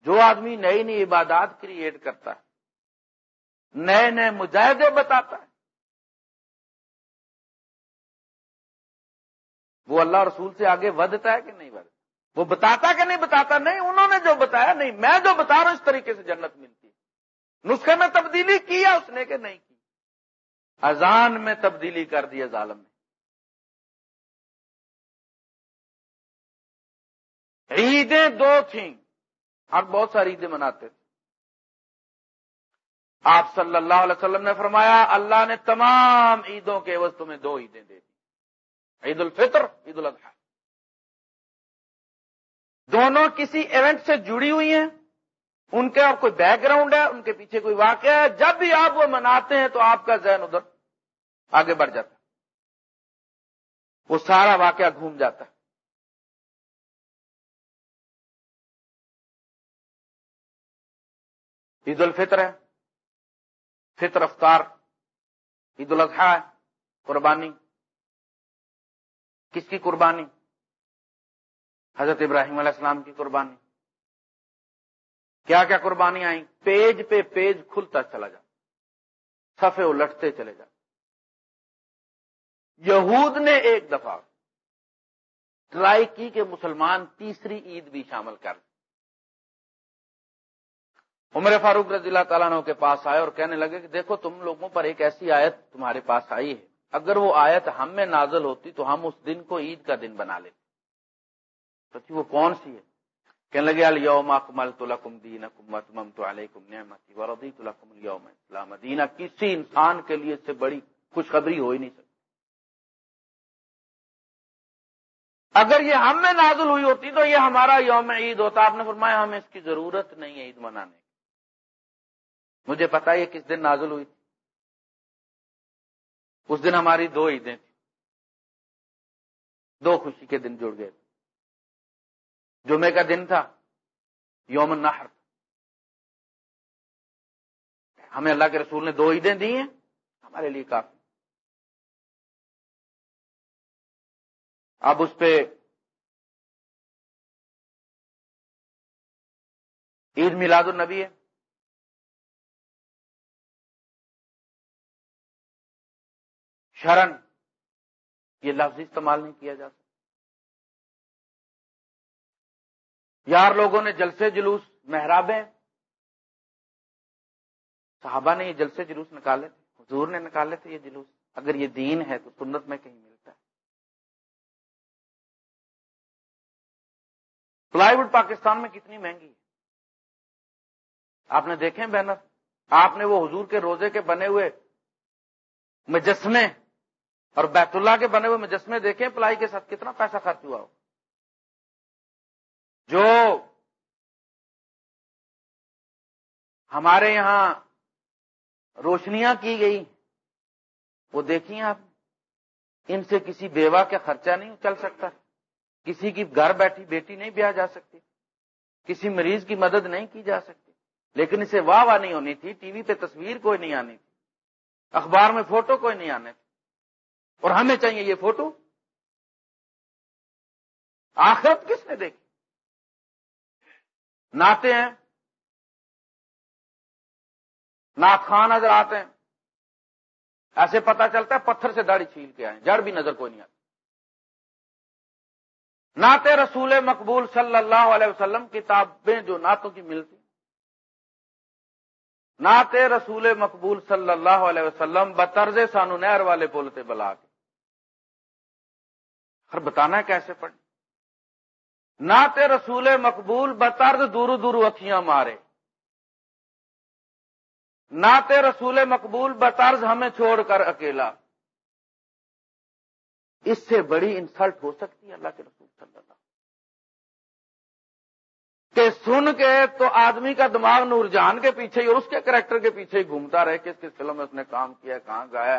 جو آدمی نئی نئی عبادات کریٹ کرتا ہے، نئے نئے مجاہدے بتاتا ہے وہ اللہ رسول سے آگے ودتا ہے کہ نہیں ودتا وہ بتاتا کہ نہیں بتاتا؟ نہیں، انہوں نے جو بتایا، نہیں، میں جو بتا رہا ہوں، اس طریقے سے جنت ملتی ہے۔ نسخے میں تبدیلی کیا اس نے کہ نہیں کی؟ اذان میں تبدیلی کر دی ظالم نے۔ عیدیں دو تھیں۔ ہم بہت ساری عیدیں مناتے تھے۔ آپ صلی اللہ علیہ وسلم نے فرمایا، اللہ نے تمام عیدوں کے عوض تمہیں دو عیدیں دے دی۔ عید الفطر عید الاضحیٰ دونوں کسی ایونٹ سے جڑی ہوئی ہیں، ان کا کوئی بیک گراؤنڈ ہے، ان کے پیچھے کوئی واقعہ ہے، جب بھی آپ وہ مناتے ہیں تو آپ کا ذہن ادھر آگے بڑھ جاتا ہے۔ وہ سارا واقعہ گھوم جاتا ہے۔ عید الفطر ہے، فطر افطار عید الاضحیٰ ہے، قربانی۔ کس کی قربانی؟ حضرت ابراہیم علیہ السلام کی قربانی۔ کیا کیا قربانی آئیں؟ پیج پہ پیج کھلتا چلا جا۔ سفے الٹتے چلے جا۔ یہود نے ایک دفعہ ٹرائی کی کہ مسلمان تیسری عید بھی شامل کر عمر فاروق رضی اللہ تعالیٰ کے پاس آئے اور کہنے لگے کہ دیکھو تم لوگوں پر ایک ایسی آیت تمہارے پاس آئی ہے۔ اگر وہ آیت ہم میں نازل ہوتی تو ہم اس دن کو عید کا دن بنا لیتے۔ تو وہ کون سی ہے؟ کہنے لگے الوم اکمل تو لکم دین اکمت تو علیکم نعمتی ورضی تو لکم اليوم اسلام دینہ کسی انسان کے لیے اس سے بڑی خوشخبری ہو ہی نہیں سکتی۔ اگر یہ ہم میں نازل ہوئی ہوتی تو یہ ہمارا یوم عید ہوتا۔ آپ نے فرمایا، ہمیں اس کی ضرورت نہیں ہے عید منانے کی۔ مجھے پتا یہ کس دن نازل ہوئی اس دن ہماری دو عیدیں تھیں۔ دو خوشی کے دن جڑ گئے۔ جمعے کا دن تھا، یوم النحر۔ ہمیں اللہ کے رسول نے دو عیدیں دی ہیں، ہمارے لیے کافی۔ اب اس پہ عید میلاد النبی ہے۔ شرن یہ لفظ استعمال نہیں کیا جا سکتا۔ یار لوگوں نے جلسے جلوس محرابیں، صحابہ نے یہ جلسے جلوس نکالے تھے، حضور نے نکالے تھے یہ جلوس۔ اگر یہ دین ہے تو سنت میں کہیں ملتا ہے۔ پلائی ووڈ پاکستان میں کتنی مہنگی ہے۔ آپ نے دیکھیں بینر؟ آپ نے وہ حضور کے روزے کے بنے ہوئے مجسمے اور بیت اللہ کے بنے ہوئے مجسمے دیکھیں، پلائی کے ساتھ کتنا پیسہ خرچ ہوا ہو۔ جو ہمارے یہاں روشنیاں کی گئی، وہ دیکھیے آپ۔ ان سے کسی بیوہ کا خرچہ نہیں چل سکتا۔ کسی کی گھر بیٹھی بیٹی نہیں بیاہ جا سکتی۔ کسی مریض کی مدد نہیں کی جا سکتی۔ لیکن اسے واہ واہ نہیں ہونی تھی۔ ٹی وی پہ تصویر کوئی نہیں آنی تھی۔ اخبار میں فوٹو کوئی نہیں آنے تھے۔ اور ہمیں چاہیے یہ فوٹو۔ آخرت کس نے دیکھی؟ ناتے ہیں۔ نات خان نظر آتے ہیں، ایسے پتا چلتا ہے پتھر سے داڑھی چھیل کے آئے جڑ بھی نظر کوئی نہیں آتی نعت رسول مقبول صلی اللہ علیہ وسلم، کتابیں جو نعتوں کی ملتی نعت رسول مقبول صلی اللہ علیہ وسلم، بطرز سانو نہر والے بولتے بلا کے۔ ہر بتانا ہے کیسے پڑھ؟ نعت رسول مقبول بطرز دور دور اکھیاں مارے۔ نعت رسول مقبول بطرز ہمیں چھوڑ کر اکیلا۔ اس سے بڑی انسلٹ ہو سکتی ہے اللہ کے رسول صلی اللہ کہ سن کے تو آدمی کا دماغ نور جان کے پیچھے ہی اور اس کے کریکٹر کے پیچھے ہی گھومتا رہے کس کس فلم میں اس نے کام کیا کہاں گایا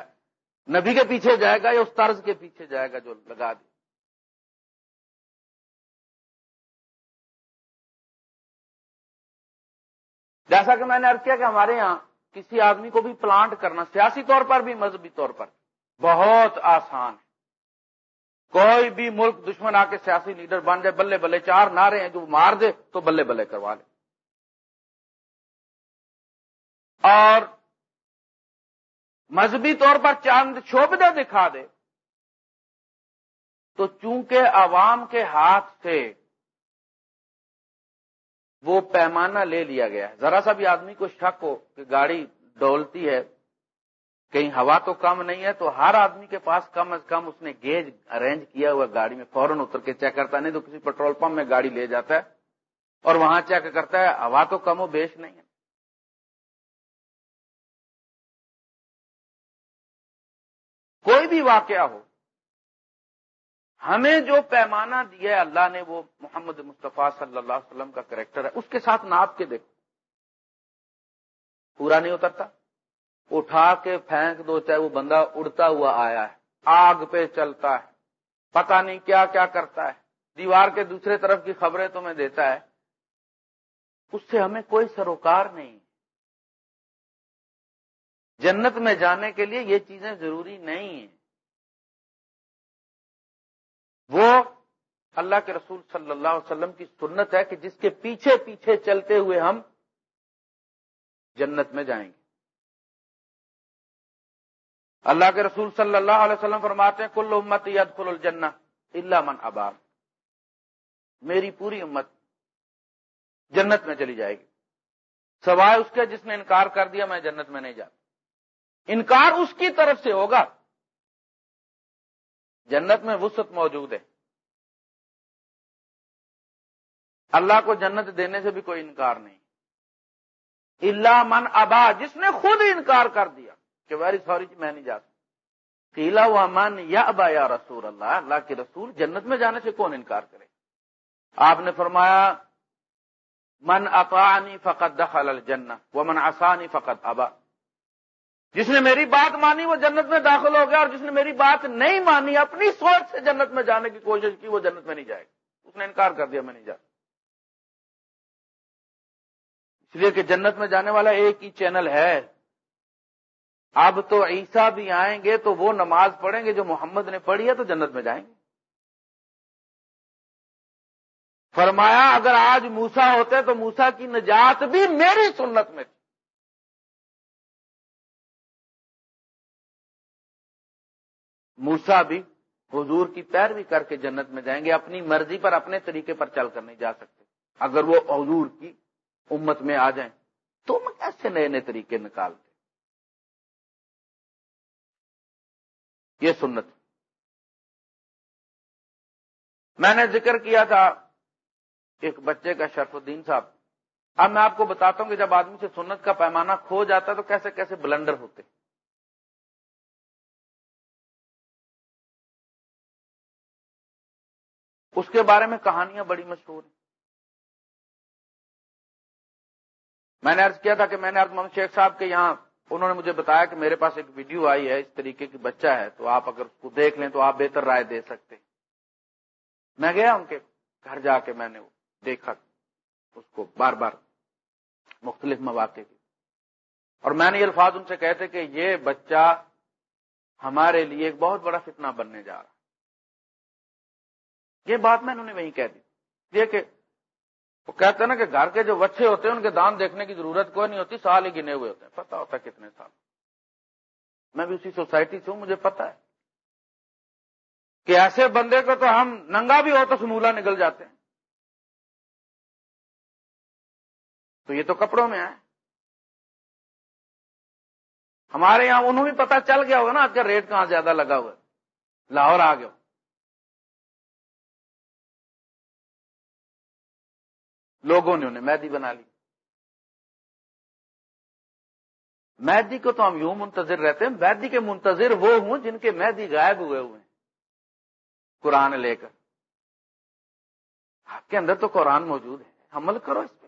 نبی کے پیچھے جائے گا یا اس طرز کے پیچھے جائے گا جو لگا دی جیسا کہ میں نے ارد کیا کہ ہمارے یہاں کسی آدمی کو بھی پلانٹ کرنا، سیاسی طور پر بھی، مذہبی طور پر، بہت آسان ہے۔ کوئی بھی ملک دشمن آ کے سیاسی لیڈر بن جائے، بلے بلے چار نعرے ہیں، جو مار دے تو بلے بلے کروا لے۔ اور مذہبی طور پر چاند شوبدہ دکھا دے۔ تو چونکہ عوام کے ہاتھ سے وہ پیمانہ لے لیا گیا ہے۔ ذرا سا بھی آدمی کو شک ہو کہ گاڑی ڈولتی ہے، کہیں ہوا تو کم نہیں ہے تو ہر آدمی کے پاس کم از کم اس نے گیج ارینج کیا ہوا گاڑی میں، فوراً اتر کے چیک کرتا نہیں تو کسی پیٹرول پمپ میں گاڑی لے جاتا ہے اور وہاں چیک کرتا ہے، ہوا تو کم و بیش نہیں ہے۔ کوئی بھی واقعہ ہو ہمیں جو پیمانہ دیا ہے، اللہ نے وہ محمد مصطفیٰ صلی اللہ علیہ وسلم کا کریکٹر ہے۔ اس کے ساتھ ناپ کے دیکھو۔ پورا نہیں اترتا۔ اٹھا کے پھینک دو، چاہے وہ بندہ اڑتا ہوا آیا ہے، آگ پہ چلتا ہے۔ پتا نہیں کیا کیا کرتا ہے۔ دیوار کے دوسرے طرف کی خبریں تمہیں دیتا ہے۔ اس سے ہمیں کوئی سروکار نہیں۔ جنت میں جانے کے لیے یہ چیزیں ضروری نہیں ہیں۔ وہ اللہ کے رسول صلی اللہ علیہ وسلم کی سنت ہے کہ جس کے پیچھے پیچھے چلتے ہوئے ہم جنت میں جائیں گے۔ اللہ کے رسول صلی اللہ علیہ وسلم فرماتے ہیں، کل امت ید کل الجنہ اللہ من اباب میری پوری امت جنت میں چلی جائے گی۔ سوائے اس کے جس نے انکار کر دیا، میں جنت میں نہیں جاتا۔ انکار اس کی طرف سے ہوگا۔ جنت میں وسط موجود ہے۔ اللہ کو جنت دینے سے بھی کوئی انکار نہیں۔ اللہ من ابا، جس نے خود انکار کر دیا۔ کہ ویری سوری، میں نہیں جاتا۔ قیلا ہوا من یا ابا یا رسول اللہ اللہ کے رسول جنت میں جانے سے کون انکار کرے؟ آپ نے فرمایا، من اطاعنی فقط دخل الجنہ وہ من آسانی فقط ابا۔ جس نے میری بات مانی وہ جنت میں داخل ہو گیا اور جس نے میری بات نہیں مانی اپنی سوچ سے جنت میں جانے کی کوشش کی وہ جنت میں نہیں جائے گا اس نے انکار کر دیا میں نہیں جاتا۔ اس لیے کہ جنت میں جانے والا ایک ہی چینل ہے۔ اب تو عیسیٰ بھی آئیں گے تو وہ نماز پڑھیں گے جو محمد نے پڑھی ہے تو جنت میں جائیں گے۔ فرمایا اگر آج موسا ہوتے تو موسا کی نجات بھی میری سنت میں تھی۔ موسا بھی حضور کی پیروی کر کے جنت میں جائیں گے، اپنی مرضی پر، اپنے طریقے پر چل کر نہیں جا سکتے۔ اگر وہ حضور کی امت میں آ جائیں تو میں کیسے نئے نئے طریقے نکالتے یہ سنت۔ میں نے ذکر کیا تھا ایک بچے کا، شرف الدین صاحب۔ اب میں آپ کو بتاتا ہوں کہ جب آدمی سے سنت کا پیمانہ کھو جاتا ہے تو کیسے کیسے بلنڈر ہوتے اس کے بارے میں کہانیاں بڑی مشہور ہیں۔ میں نے عرض کیا تھا کہ میں نے عرض محمد شیخ صاحب کے یہاں انہوں نے مجھے بتایا کہ میرے پاس ایک ویڈیو آئی ہے اس طریقے کی بچہ ہے، تو آپ اگر اس کو دیکھ لیں تو آپ بہتر رائے دے سکتے میں گیا ان کے گھر جا کے میں نے دیکھا اس کو بار بار مختلف مواقع کی اور میں نے یہ الفاظ ان سے کہتے کہ یہ بچہ ہمارے لیے ایک بہت بڑا فتنہ بننے جا رہا یہ بات میں انہوں نے وہیں کہہ دی۔ یہ کہ وہ کہتے ہیں نا کہ گھر کے جو بچے ہوتے ہیں، ان کے دان دیکھنے کی ضرورت کوئی نہیں ہوتی، سال ہی گنے ہوئے ہوتے ہیں۔ پتا ہوتا ہے کتنے سال۔ میں بھی اسی سوسائٹی سے ہوں، مجھے پتا ہے۔ کہ ایسے بندے کو تو ہم ننگا بھی ہو تو سمولا نکل جاتے ہیں۔ تو یہ تو کپڑوں میں آئے ہمارے یہاں انہوں بھی پتا چل گیا ہوگا نا، آج کا ریٹ کہاں زیادہ لگا ہوا لاہور آ گیا لوگوں نے انہیں مہدی بنا لی۔ مہدی کو تو ہم یوں منتظر رہتے ہیں مہدی کے منتظر وہ ہوں جن کے مہدی غائب ہوئے ہوئے ہیں، قرآن لے کر۔ آپ کے اندر تو قرآن موجود ہے عمل کرو اس پہ۔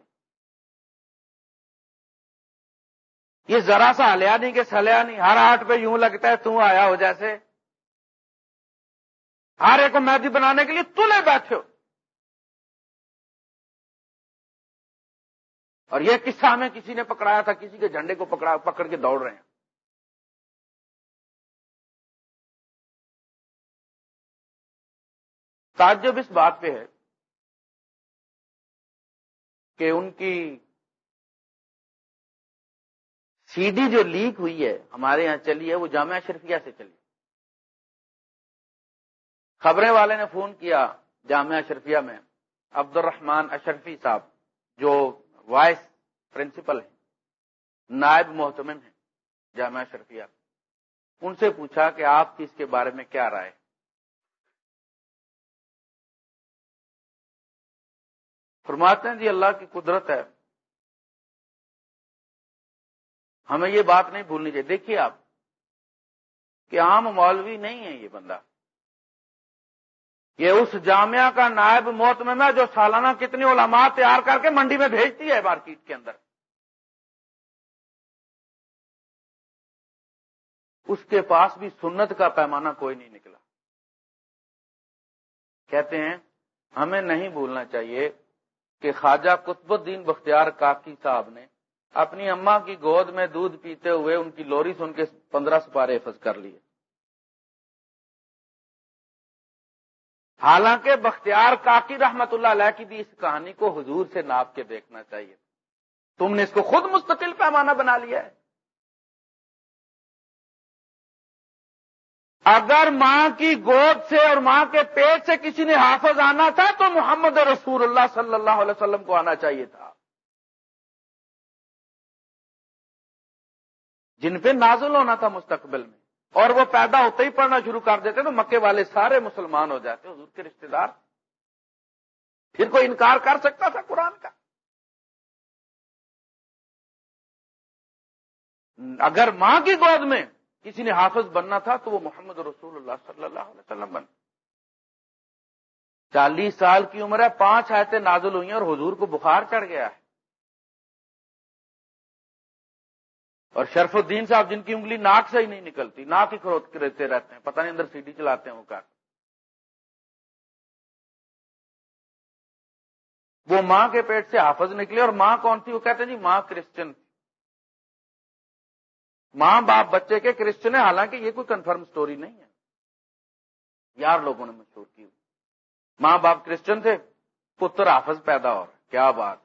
یہ ذرا سا ہلیا نہیں کہ سلیا نہیں، ہر آٹھ پہ یوں لگتا ہے تم آیا ہو جیسے۔ ہر ایک کو مہدی بنانے کے لیے تلے بیٹھے ہو۔ اور یہ قصہ ہمیں کسی نے پکڑایا تھا، کسی کے جھنڈے کو پکڑا، پکڑ کے دوڑ رہے ہیں۔ تعجب اس بات پہ ہے کہ ان کی سی ڈی جو لیک ہوئی ہے، ہمارے یہاں چلی ہے، وہ جامعہ شرفیہ سے چلی۔ خبریں والے نے فون کیا جامعہ اشرفیہ میں عبد الرحمان اشرفی صاحب، جو وائس پرنسپل ہیں، نائب محتمن ہیں جامعہ اشرفیہ ان سے پوچھا کہ آپ کی اس کے بارے میں کیا رائے فرماتے ہیں جی اللہ کی قدرت ہے۔ ہمیں یہ بات نہیں بھولنی چاہیے۔ دیکھیے آپ، کہ عام مولوی نہیں ہے یہ بندہ۔ یہ اس جامعہ کا نائب محتم ہے جو سالانہ کتنی علماء تیار کر کے منڈی میں بھیجتی ہے مارکیٹ کے اندر۔ اس کے پاس بھی سنت کا پیمانہ کوئی نہیں نکلا۔ کہتے ہیں، ہمیں نہیں بھولنا چاہیے کہ خواجہ قطب الدین بختیار کاکی صاحب نے اپنی اماں کی گود میں دودھ پیتے ہوئے ان کی لوری سن کے پندرہ سپارے حفظ کر لیے۔ حالانکہ بختیار کاکی رحمت اللہ علیہ کی بھی اس کہانی کو حضور سے ناپ کے دیکھنا چاہیے۔ تم نے اس کو خود مستقل پیمانہ بنا لیا ہے۔ اگر ماں کی گود سے اور ماں کے پیٹ سے کسی نے حافظ آنا تھا تو محمد رسول اللہ صلی اللہ علیہ وسلم کو آنا چاہیے تھا۔ جن پہ نازل ہونا تھا مستقبل میں۔ اور وہ پیدا ہوتے ہی پڑھنا شروع کر دیتے تو مکے والے سارے مسلمان ہو جاتے حضور کے رشتے دار۔ پھر کوئی انکار کر سکتا تھا قرآن کا؟ اگر ماں کی گود میں کسی نے حافظ بننا تھا تو وہ محمد رسول اللہ صلی اللہ علیہ وسلم بن۔ چالیس سال کی عمر ہے، پانچ آیتیں نازل ہوئی ہیں اور حضور کو بخار چڑھ گیا ہے۔ اور شرف الدین صاحب جن کی انگلی ناک سے ہی نہیں نکلتی، ناک ہی کھروت رہتے رہتے ہیں، پتہ نہیں اندر سیڈی چلاتے ہیں وہ کر وہ ماں کے پیٹ سے حافظ نکلے اور ماں کون تھی؟ وہ کہتے ہیں جی ماں کرسچن۔ تھی ماں باپ بچے کے کرسچن ہے حالانکہ یہ کوئی کنفرم سٹوری نہیں ہے۔ یار لوگوں نے مشہور کی۔ ماں باپ کرسچن تھے، پتر حافظ پیدا ہو رہا کیا بات۔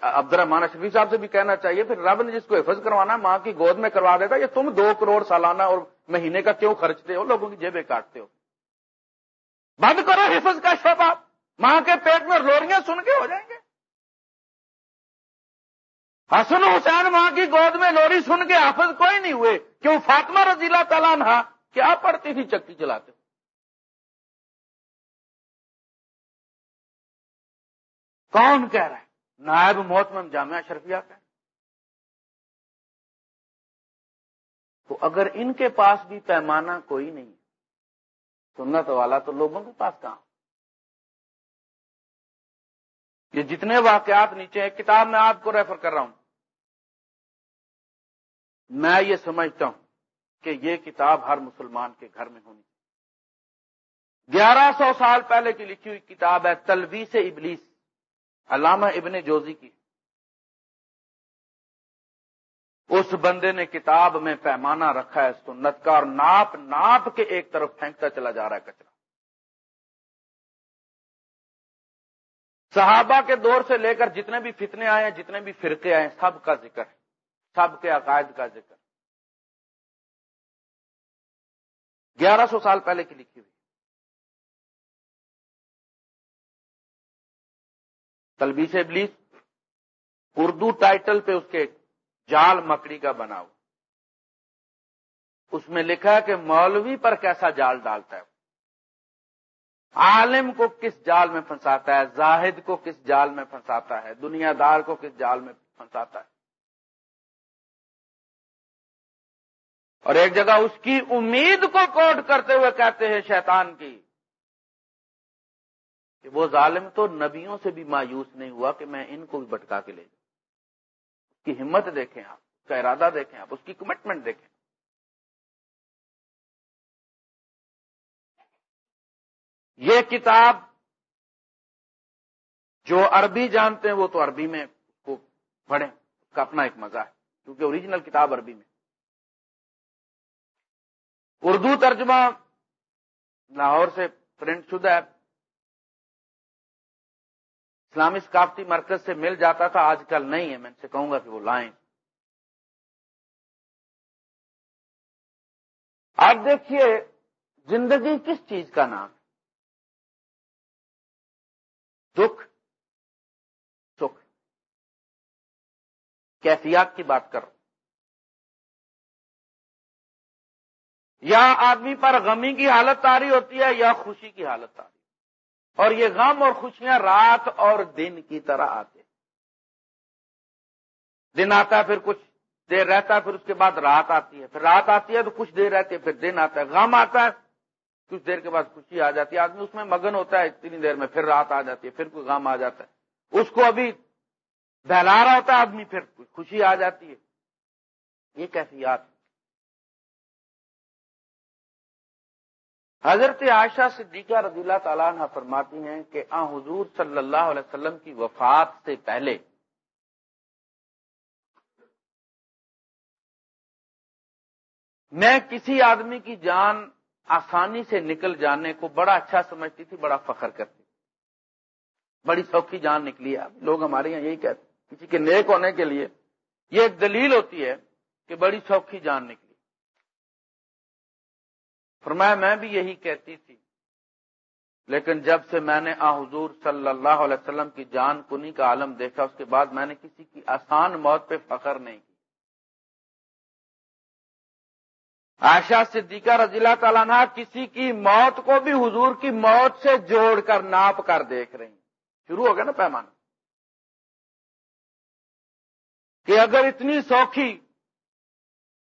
عبد الرحمان اشفی صاحب سے بھی کہنا چاہیے، پھر رب نے جس کو حفظ کروانا، ماں کی گود میں کروا دیتا، یہ تم دو کروڑ سالانہ اور مہینے کا کیوں خرچتے ہو؟ لوگوں کی جیبیں کاٹتے ہو۔ بند کرو حفظ کا شعبہ۔ ماں کے پیٹ میں لوریاں سن کے ہو جائیں گے۔ حسن حسین ماں کی گود میں لوری سن کے حافظ کوئی نہیں ہوئے۔ کیوں فاطمہ رضی اللہ تعالیٰ نہ کیا پڑتی تھی چکی چلاتے کون کہہ رہا ہے؟ نائب محتمم جامعہ شرفیہ کا تو اگر ان کے پاس بھی پیمانہ کوئی نہیں سنت والا تو لوگوں کے پاس کہاں؟ یہ جتنے واقعات نیچے ہیں، کتاب میں آپ کو ریفر کر رہا ہوں۔ میں یہ سمجھتا ہوں کہ یہ کتاب ہر مسلمان کے گھر میں ہونی گیارہ سو سال پہلے کی لکھی ہوئی کتاب ہے تلوی سے ابلیس۔ علامہ ابن جوزی کی۔ اس بندے نے کتاب میں پیمانہ رکھا ہے سنت کا اور ناپ ناپ کے ایک طرف پھینکتا چلا جا رہا ہے کچرا۔ صحابہ کے دور سے لے کر جتنے بھی فتنے آئے ہیں، جتنے بھی فرقے آئے ہیں، سب کا ذکر ہے۔ سب کے عقائد کا ذکر۔ گیارہ سو سال پہلے کی لکھی ہوئی۔ تلبیس ابلیس، اردو ٹائٹل پہ اس کے جال مکڑی کا بنا اس میں لکھا ہے کہ مولوی پر کیسا جال ڈالتا ہے۔ عالم کو کس جال میں پھنساتا ہے؟ زاہد کو کس جال میں پھنساتا ہے؟ دنیا دار کو کس جال میں پھنساتا ہے؟ اور ایک جگہ اس کی امید کو کوٹ کرتے ہوئے کہتے ہیں شیطان کی کہ وہ ظالم تو نبیوں سے بھی مایوس نہیں ہوا کہ میں ان کو بھی بٹکا کے لے جاؤں۔ اس کی ہمت دیکھیں آپ، اس کا ارادہ دیکھیں آپ، اس کی کمٹمنٹ دیکھیں۔ یہ کتاب جو عربی جانتے ہیں، وہ تو عربی میں کو پڑھیں، اس کا اپنا ایک مزہ ہے، کیونکہ اوریجنل کتاب عربی میں۔ اردو ترجمہ لاہور سے پرنٹ شدہ ہے۔ اسلامی ثقافتی مرکز سے مل جاتا تھا، آج کل نہیں ہے۔ میں ان سے کہوں گا کہ وہ لائیں۔ اب دیکھیے، زندگی کس چیز کا نام ہے؟ دکھ، سکھ۔ کیفیات کی بات کر یا آدمی پر غمی کی حالت تاری ہوتی ہے یا خوشی کی حالت تاری اور یہ غم اور خوشیاں رات اور دن کی طرح آتے دن آتا ہے پھر کچھ دیر رہتا ہے، پھر اس کے بعد رات آتی ہے۔ پھر رات آتی ہے تو کچھ دیر رہتی ہے، پھر دن آتا ہے۔ غم آتا ہے، کچھ دیر کے بعد خوشی آ جاتی ہے۔ آدمی اس میں مگن ہوتا ہے اتنی دیر میں، پھر رات آ جاتی ہے، پھر کوئی غم آ جاتا ہے۔ اس کو ابھی بہلا رہا ہوتا ہے آدمی، پھر خوشی آ جاتی ہے۔ یہ کیفیات حضرت عائشہ صدیقہ رضی اللہ تعالیٰ عنہ فرماتی ہیں کہ آ، حضور صلی اللہ علیہ وسلم کی وفات سے پہلے میں کسی آدمی کی جان آسانی سے نکل جانے کو بڑا اچھا سمجھتی تھی، بڑا فخر کرتی بڑی سوکھی جان نکلی۔ ہے لوگ ہمارے یہاں یہی کہتے کسی کے نیک ہونے کے لیے یہ ایک دلیل ہوتی ہے کہ بڑی سوکھی جان نکلی۔ فرمایا، میں بھی یہی کہتی تھی۔ لیکن جب سے میں نے آ حضور صلی اللہ علیہ وسلم کی جان کنی کا عالم دیکھا، اس کے بعد میں نے کسی کی آسان موت پہ فخر نہیں کی۔ آشا صدیقہ رضی اللہ تعالیٰ نے کسی کی موت کو بھی حضور کی موت سے جوڑ کر ناپ کر دیکھ رہی شروع ہو گیا نا پیمانہ۔ کہ اگر اتنی سوکھی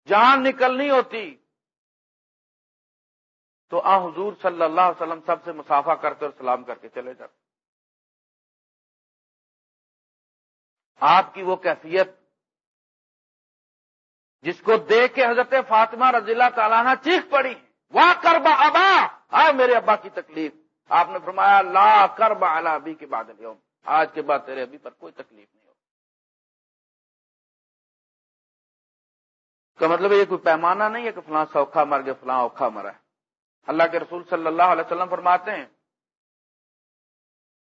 جان نکلنی ہوتی تو آ حضور صلی اللہ علیہ وسلم سب سے مسافہ کرتے اور سلام کر کے چلے جاتے۔ آپ کی وہ کیفیت جس کو دیکھ کے حضرت فاطمہ رضی اللہ تعالیٰ نے چیخ پڑی، واہ کربا ابا! آئے میرے ابا کی تکلیف! آپ نے فرمایا، لا کربا الا ابھی کے بعد آج کے بعد تیرے ابھی پر کوئی تکلیف نہیں ہو کا مطلب یہ کوئی پیمانہ نہیں ہے کہ فلاں سوکھا مر گیا، فلاں اوکھا مرا ہے۔ اللہ کے رسول صلی اللہ علیہ وسلم فرماتے ہیں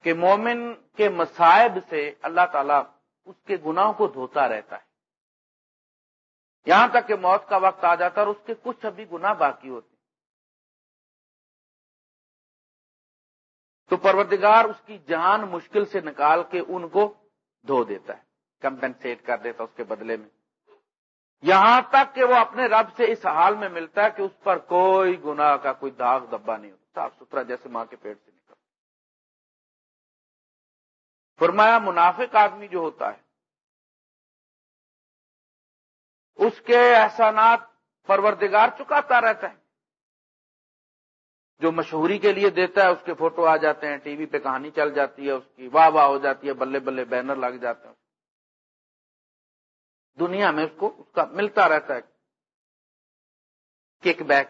کہ مومن کے مصائب سے اللہ تعالیٰ اس کے گناہوں کو دھوتا رہتا ہے۔ یہاں تک کہ موت کا وقت آ جاتا ہے اور اس کے کچھ ابھی گناہ باقی ہوتے تو پروردگار اس کی جان مشکل سے نکال کے ان کو دھو دیتا ہے، کمپنسیٹ کر دیتا اس کے بدلے میں۔ یہاں تک کہ وہ اپنے رب سے اس حال میں ملتا ہے کہ اس پر کوئی گناہ کا کوئی داغ دبا نہیں ہوتا، صاف ستھرا جیسے ماں کے پیٹ سے نکل۔ فرمایا، منافق آدمی جو ہوتا ہے، اس کے احسانات پروردگار چکاتا رہتا ہے۔ جو مشہوری کے لیے دیتا ہے، اس کے فوٹو آ جاتے ہیں، ٹی وی پہ کہانی چل جاتی ہے، اس کی واہ واہ ہو جاتی ہے، بلے بلے بینر لگ جاتے ہیں۔ دنیا میں اس کو اس کا ملتا رہتا ہے کک بیک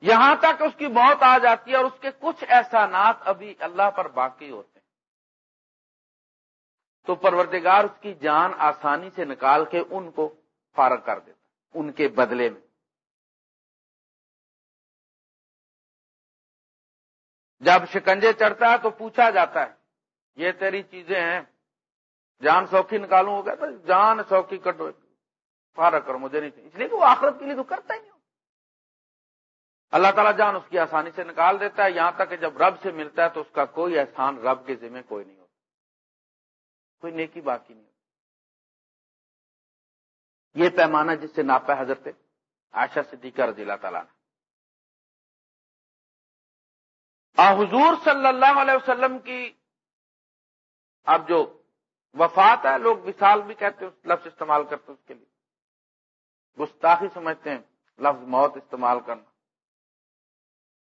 یہاں تک اس کی موت آ جاتی ہے اور اس کے کچھ احسانات ابھی اللہ پر باقی ہوتے ہیں۔ تو پروردگار اس کی جان آسانی سے نکال کے ان کو فارغ کر دیتا ان کے بدلے میں۔ جب شکنجے چڑھتا ہے تو پوچھا جاتا ہے، یہ تیری چیزیں ہیں؟ جان سوکھی نکالوں ہو گیا تو جان سوکھی کٹو فارغ کرو، مجھے نہیں اس لیے کہ وہ آخرت کے لیے تو کرتا ہی نہیں اللہ تعالیٰ جان اس کی آسانی سے نکال دیتا ہے۔ یہاں تک کہ جب رب سے ملتا ہے تو اس کا کوئی احسان رب کے ذمہ کوئی نہیں ہوتا۔ کوئی نیکی باقی نہیں ہوتی۔ یہ پیمانہ جس سے ناپا حضرت آشا صدیقہ رضی اللہ تعالیٰ نے حضور صلی اللہ علیہ وسلم کی اب جو وفات ہے، لوگ وصال بھی کہتے ہیں، لفظ استعمال کرتے ہیں اس کے لیے۔ گستاخی سمجھتے ہیں، لفظ موت استعمال کرنا۔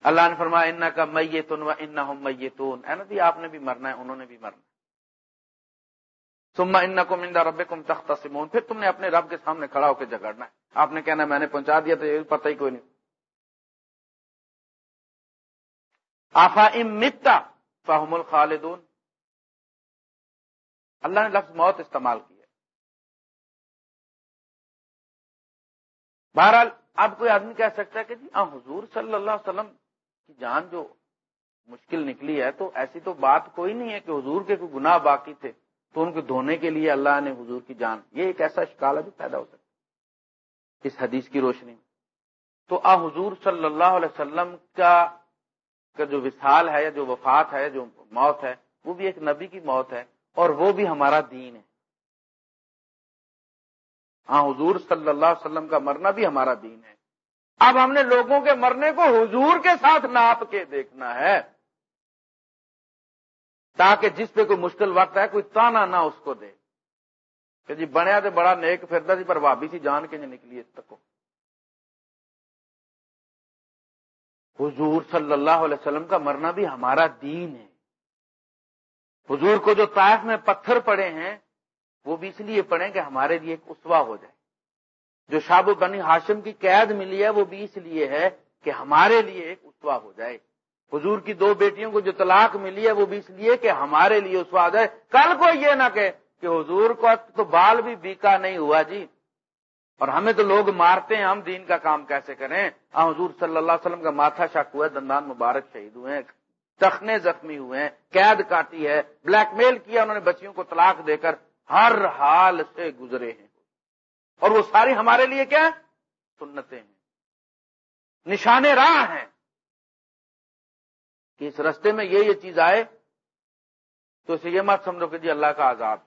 اللہ نے فرمایا ان کا میتون و ان میتون۔ ہے نا جی آپ نے بھی مرنا ہے، انہوں نے بھی مرنا سما ان کو مندا رب کم تخت سمون پھر تم نے اپنے رب کے سامنے کھڑا ہو کے جگڑنا ہے۔ آپ نے کہنا میں نے پہنچا دیا تو یہ پتہ ہی کوئی نہیں۔ آفا ام متا فاہم الخالدون۔ اللہ نے لفظ موت استعمال کیا بہرحال اب کوئی آدمی کہہ سکتا ہے کہ جی ہاں حضور صلی اللہ علیہ وسلم کی جان جو مشکل نکلی ہے، تو ایسی تو بات کوئی نہیں ہے کہ حضور کے کوئی گناہ باقی تھے، تو ان کو دھونے کے لیے اللہ نے حضور کی جان۔ یہ ایک ایسا شکال ہے جو پیدا ہو سکتا اس حدیث کی روشنی میں۔ تو آ حضور صلی اللہ علیہ وسلم کا جو وصال ہے یا جو وفات ہے، جو موت ہے، وہ بھی ایک نبی کی موت ہے۔ اور وہ بھی ہمارا دین ہے۔ ہاں حضور صلی اللہ علیہ وسلم کا مرنا بھی ہمارا دین ہے۔ اب ہم نے لوگوں کے مرنے کو حضور کے ساتھ ناپ کے دیکھنا ہے۔ تاکہ جس پہ کوئی مشکل وقت ہے، کوئی تانا نہ اس کو دے۔ کہ جی بنیا تو بڑا نیک پھرتا جی پر بھابی سی جان کے نکلی اس تک حضور صلی اللہ علیہ وسلم کا مرنا بھی ہمارا دین ہے۔ حضور کو جو طائف میں پتھر پڑے ہیں، وہ بھی اس لیے پڑے کہ ہمارے لیے ایک اسوا ہو جائے۔ جو شاب بنی ہاشم کی قید ملی ہے، وہ بھی اس لیے ہے کہ ہمارے لیے ایک اسوا ہو جائے۔ حضور کی دو بیٹیوں کو جو طلاق ملی ہے، وہ بھی اس لیے کہ ہمارے لیے اسوا ہو جائے۔ کل کو یہ نہ کہ کہ حضور کو تو بال بھی بیکا نہیں ہوا جی۔ اور ہمیں تو لوگ مارتے ہیں، ہم دین کا کام کیسے کریں؟ ہاں حضور صلی اللہ علیہ وسلم کا ماتھا شک ہوا ہے، دندان مبارک شہید ہوئے ہیں۔ تخنے زخمی ہوئے ہیں، قید کاٹی ہے بلیک میل کیا، انہوں نے بچیوں کو طلاق دے کر ہر حال سے گزرے ہیں۔ اور وہ ساری ہمارے لیے کیا سنتیں ہیں۔ نشان راہ ہیں۔ کہ اس رستے میں یہ یہ چیز آئے، تو اسے یہ مت سمجھو کہ جی اللہ کا آزاد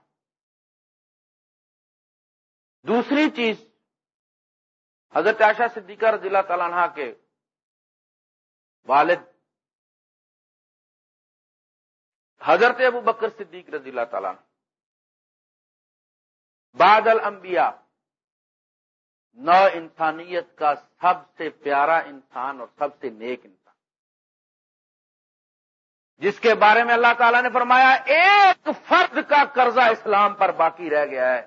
دوسری چیز، حضرت عائشہ صدیقہ رضی اللہ تعالیٰ عنہ کے والد حضرت ابو بکر صدیق رضی اللہ تعالیٰ بعد الانبیاء، نو انسانیت کا سب سے پیارا انسان اور سب سے نیک انسان۔ جس کے بارے میں اللہ تعالیٰ نے فرمایا، ایک فرد کا قرضہ اسلام پر باقی رہ گیا ہے۔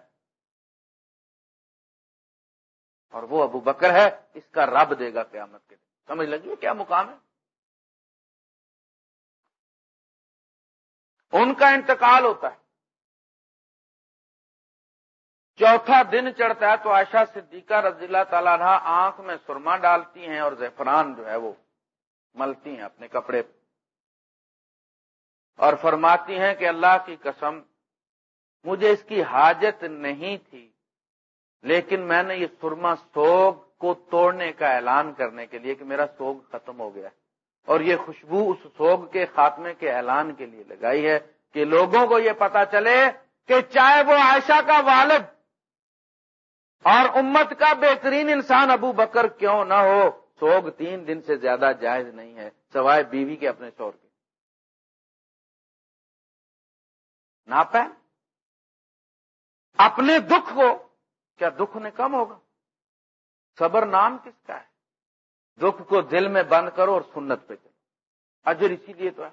اور وہ ابو بکر ہے، اس کا رب دے گا قیامت کے دن۔ سمجھ لگی کیا مقام ہے؟ ان کا انتقال ہوتا ہے۔ چوتھا دن چڑھتا ہے تو عائشہ صدیقہ رضی اللہ تعالیٰ عنہ آنکھ میں سرما ڈالتی ہیں اور زیفران جو ہے وہ ملتی ہیں اپنے کپڑے اور فرماتی ہیں کہ اللہ کی قسم، مجھے اس کی حاجت نہیں تھی، لیکن میں نے یہ سرما سوگ کو توڑنے کا اعلان کرنے کے لیے کہ میرا سوگ ختم ہو گیا۔ ہے اور یہ خوشبو اس سوگ کے خاتمے کے اعلان کے لیے لگائی ہے کہ لوگوں کو یہ پتا چلے کہ چاہے وہ عائشہ کا والد اور امت کا بہترین انسان ابو بکر کیوں نہ ہو، سوگ تین دن سے زیادہ جائز نہیں ہے، سوائے بیوی کے اپنے شور کے۔ ناپ اپنے دکھ کو، کیا دکھ نے کم ہوگا؟ صبر نام کس کا ہے؟ دکھ کو دل میں بند کرو اور سنت پہ چلو۔ اجر اسی لیے تو ہے۔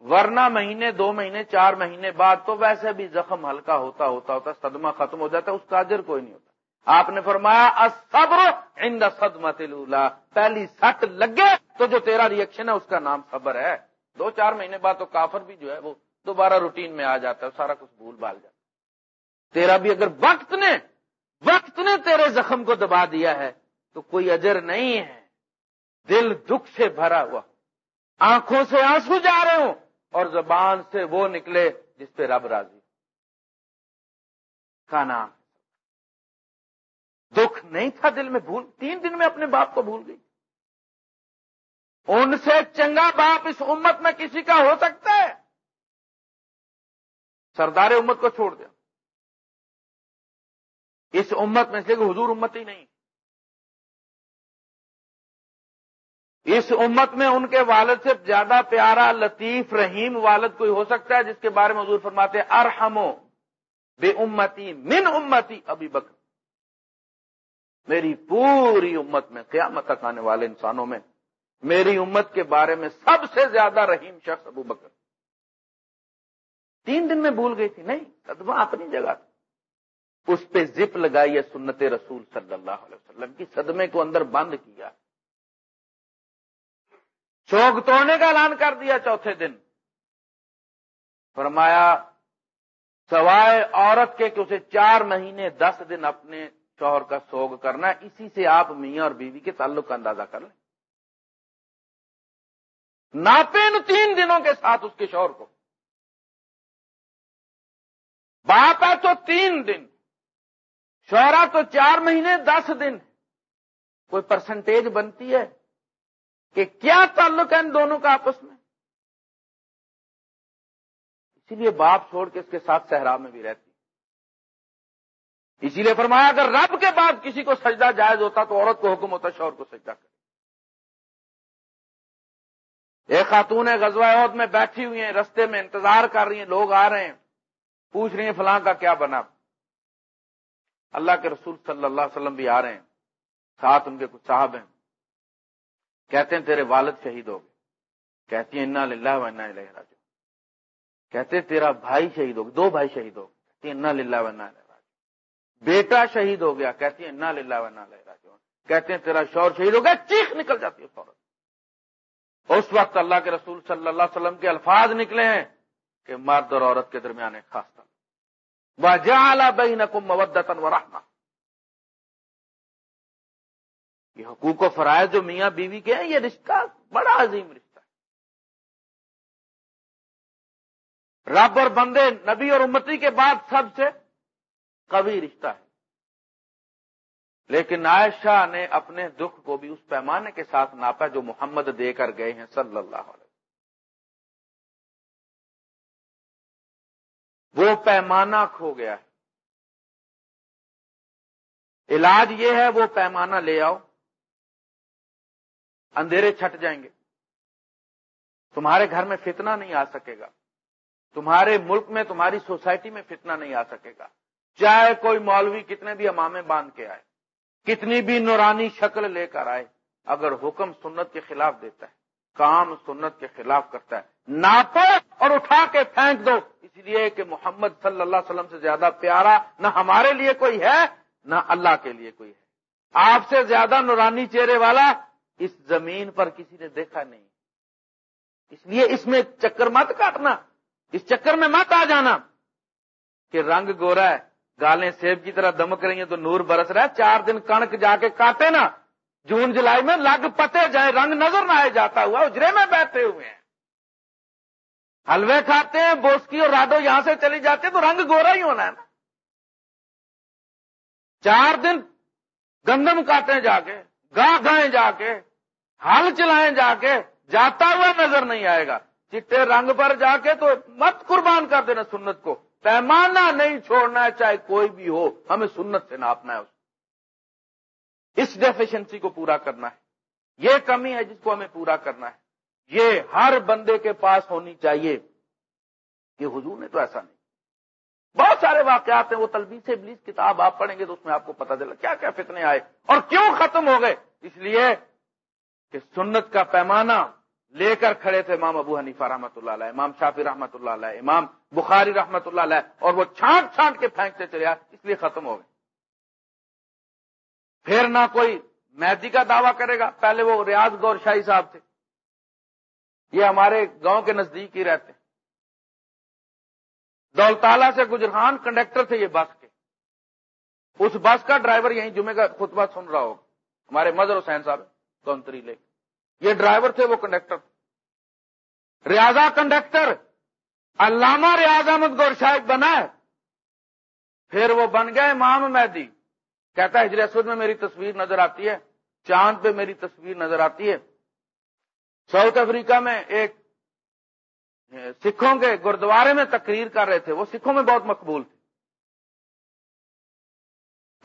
ورنہ مہینے، دو مہینے، چار مہینے بعد تو ویسے بھی زخم ہلکا ہوتا ہوتا ہوتا، صدمہ ختم ہو جاتا، اس کا اجر کوئی نہیں ہوتا۔ آپ نے فرمایا صبر ان صدمہ تلولا پہلی سٹ لگے تو جو تیرا ریئیکشن ہے، اس کا نام صبر ہے۔ دو، چار مہینے بعد تو کافر بھی جو ہے، وہ دوبارہ روٹین میں آ جاتا ہے، سارا کچھ بھول بھال جاتا تیرا بھی اگر وقت نے وقت نے تیرے زخم کو دبا دیا ہے تو کوئی اجر نہیں ہے۔ دل دکھ سے بھرا ہوا۔ آنکھوں سے آنسو جا رہے ہوں اور زبان سے وہ نکلے جس پہ رب راضی۔ کا نام دکھ نہیں تھا دل میں، بھول، تین دن میں اپنے باپ کو بھول گئی۔ ان سے چنگا باپ اس امت میں کسی کا ہو سکتا ہے؟ سردار امت کو چھوڑ دیا۔ اس امت میں سے حضور امت ہی نہیں۔ اس امت میں ان کے والد سے زیادہ پیارا لطیف رحیم والد کوئی ہو سکتا ہے جس کے بارے میں حضور فرماتے ارحمو بے امتی، من امتی ابھی بکر۔ میری پوری امت میں، قیامت تک آنے والے انسانوں میں، میری امت کے بارے میں سب سے زیادہ رحیم شخص ابو بکر۔ تین دن میں بھول گئی تھی، نہیں قدمہ اپنی جگہ تھی اس پہ زپ لگائی ہے سنت رسول صلی اللہ علیہ وسلم کی، صدمے کو اندر بند کیا۔ چوک توڑنے کا اعلان کر دیا چوتھے دن۔ فرمایا، سوائے عورت کے کہ اسے چار مہینے دس دن اپنے شوہر کا سوگ کرنا اسی سے آپ میاں اور بیوی کے تعلق کا اندازہ کر لیں۔ ناپین تین دنوں کے ساتھ اس کے شوہر کو۔ باپ ہے تو تین دن شہرا تو چار مہینے دس دن۔ کوئی پرسنٹیج بنتی ہے؟ کہ کیا تعلق ہے ان دونوں کا آپس میں؟ اسی لیے باپ چھوڑ کے اس کے ساتھ صحرا میں بھی رہتی۔ اسی لیے فرمایا، اگر رب کے بعد کسی کو سجدہ جائز ہوتا تو عورت کو حکم ہوتا شور کو سجدہ کرے۔ ایک خاتون ہے عہد میں بیٹھی ہوئی ہیں، رستے میں انتظار کر رہی ہیں، لوگ آ رہے ہیں، پوچھ رہی ہیں، فلاں کا کیا بنا؟ اللہ کے رسول صلی اللہ علیہ وسلم بھی آ رہے ہیں، ساتھ ان کے کچھ صاحب ہیں۔ کہتے ہیں تیرے والد شہید ہو گئے۔ کہتی ہیں انا للہ و انا الیہ راجعون۔ کہتے ہیں تیرا بھائی شہید ہو گیا دو بھائی شہید ہو گئے۔ کہتی ہیں انا للہ و انا الیہ راجعون۔ بیٹا شہید ہو گیا، کہتی ہیں انا للہ و انا الیہ راجعون۔ کہتے ہیں تیرا شور شہید ہو گیا، چیخ نکل جاتی ہے فوراً اس وقت اللہ کے رسول صلی اللہ علیہ وسلم کے الفاظ نکلے ہیں کہ مرد اور عورت کے درمیان ایک خاص تھا وجعل بینکم مودتا ورحمہ یہ حقوق و فرائض جو میاں بیوی کے ہیں، یہ رشتہ بڑا عظیم رشتہ ہے۔ رب اور بندے نبی اور امتی کے بعد سب سے قوی رشتہ ہے۔ لیکن عائشہ نے اپنے دکھ کو بھی اس پیمانے کے ساتھ ناپا جو محمد دے کر گئے ہیں صلی اللہ علیہ وہ پیمانہ کھو گیا ہے۔ علاج یہ ہے، وہ پیمانہ لے آؤ۔ اندھیرے چھٹ جائیں گے۔ تمہارے گھر میں فتنہ نہیں آ سکے گا۔ تمہارے ملک میں، تمہاری سوسائٹی میں فتنہ نہیں آ سکے گا۔ چاہے کوئی مولوی کتنے بھی امامے باندھ کے آئے، کتنی بھی نورانی شکل لے کر آئے، اگر حکم سنت کے خلاف دیتا ہے، کام سنت کے خلاف کرتا ہے ناپو اور اٹھا کے پھینک دو۔ اس لیے کہ محمد صلی اللہ علیہ وسلم سے زیادہ پیارا نہ ہمارے لیے کوئی ہے، نہ اللہ کے لیے کوئی ہے۔ آپ سے زیادہ نورانی چہرے والا اس زمین پر کسی نے دیکھا نہیں۔ اس لیے اس میں چکر مت کاٹنا۔ اس چکر میں مت آ جانا۔ کہ رنگ گورا ہے، گالیں سیب کی طرح دمک رہی ہیں تو نور برس رہا ہے۔ چار دن کنک جا کے کاٹے نا۔ جون جولائی میں لگ پتے جائے رنگ نظر نہ آئے، جاتا ہوا اجرے میں بیٹھے ہوئے ہیں۔ حلوے کھاتے ہیں، بوسکی اور راڈو یہاں سے چلی جاتے ہیں تو رنگ گورا ہی ہونا ہے نا۔ چار دن گندم کاٹے جا کے، گاہ گائیں جا کے۔ ہل چلائیں جا کے، جاتا ہوا نظر نہیں آئے گا۔ چٹے رنگ پر جا کے تو مت قربان کر دینا سنت کو۔ پیمانہ نہیں چھوڑنا ہے، چاہے کوئی بھی ہو، ہمیں سنت سے ناپنا ہے اس ڈیفیشنسی کو پورا کرنا ہے۔ یہ کمی ہے جس کو ہمیں پورا کرنا ہے۔ یہ ہر بندے کے پاس ہونی چاہیے۔ کہ حضور نے تو ایسا نہیں۔ بہت سارے واقعات ہیں، وہ تلبی سے ابلیس کتاب آپ پڑھیں گے تو اس میں آپ کو پتا چلا کیا کیا فتنے آئے اور کیوں ختم ہو گئے۔ اس لیے کہ سنت کا پیمانہ لے کر کھڑے تھے امام ابو حنیفہ رحمۃ اللہ علیہ، امام شافی رحمۃ اللہ علیہ، امام بخاری رحمۃ اللہ علیہ، اور وہ چھانٹ چھانٹ کے پھینکتے چلے اس لیے ختم ہو گئے۔ پھر نہ کوئی مہدی کا دعویٰ کرے گا، پہلے وہ ریاض گور شاہی صاحب تھے۔ یہ ہمارے گاؤں کے نزدیک ہی رہتے۔ دولتالا سے گجران کنڈکٹر تھے یہ بس کے۔ اس بس کا ڈرائیور یہیں جمعے کا خطبہ سن رہا ہوگا۔ ہمارے مظہر حسین صاحب۔ کونتری لے یہ ڈرائیور تھے وہ کنڈکٹر ریاضا کنڈکٹر علامہ ریاض احمد گور شاہد بنا ہے. پھر وہ بن گئے امام مہدی. کہتا ہے ہجر اسود میں میری تصویر نظر آتی ہے. چاند پہ میری تصویر نظر آتی ہے. ساؤتھ افریقہ میں ایک سکھوں کے گردوارے میں تقریر کر رہے تھے. وہ سکھوں میں بہت مقبول تھے.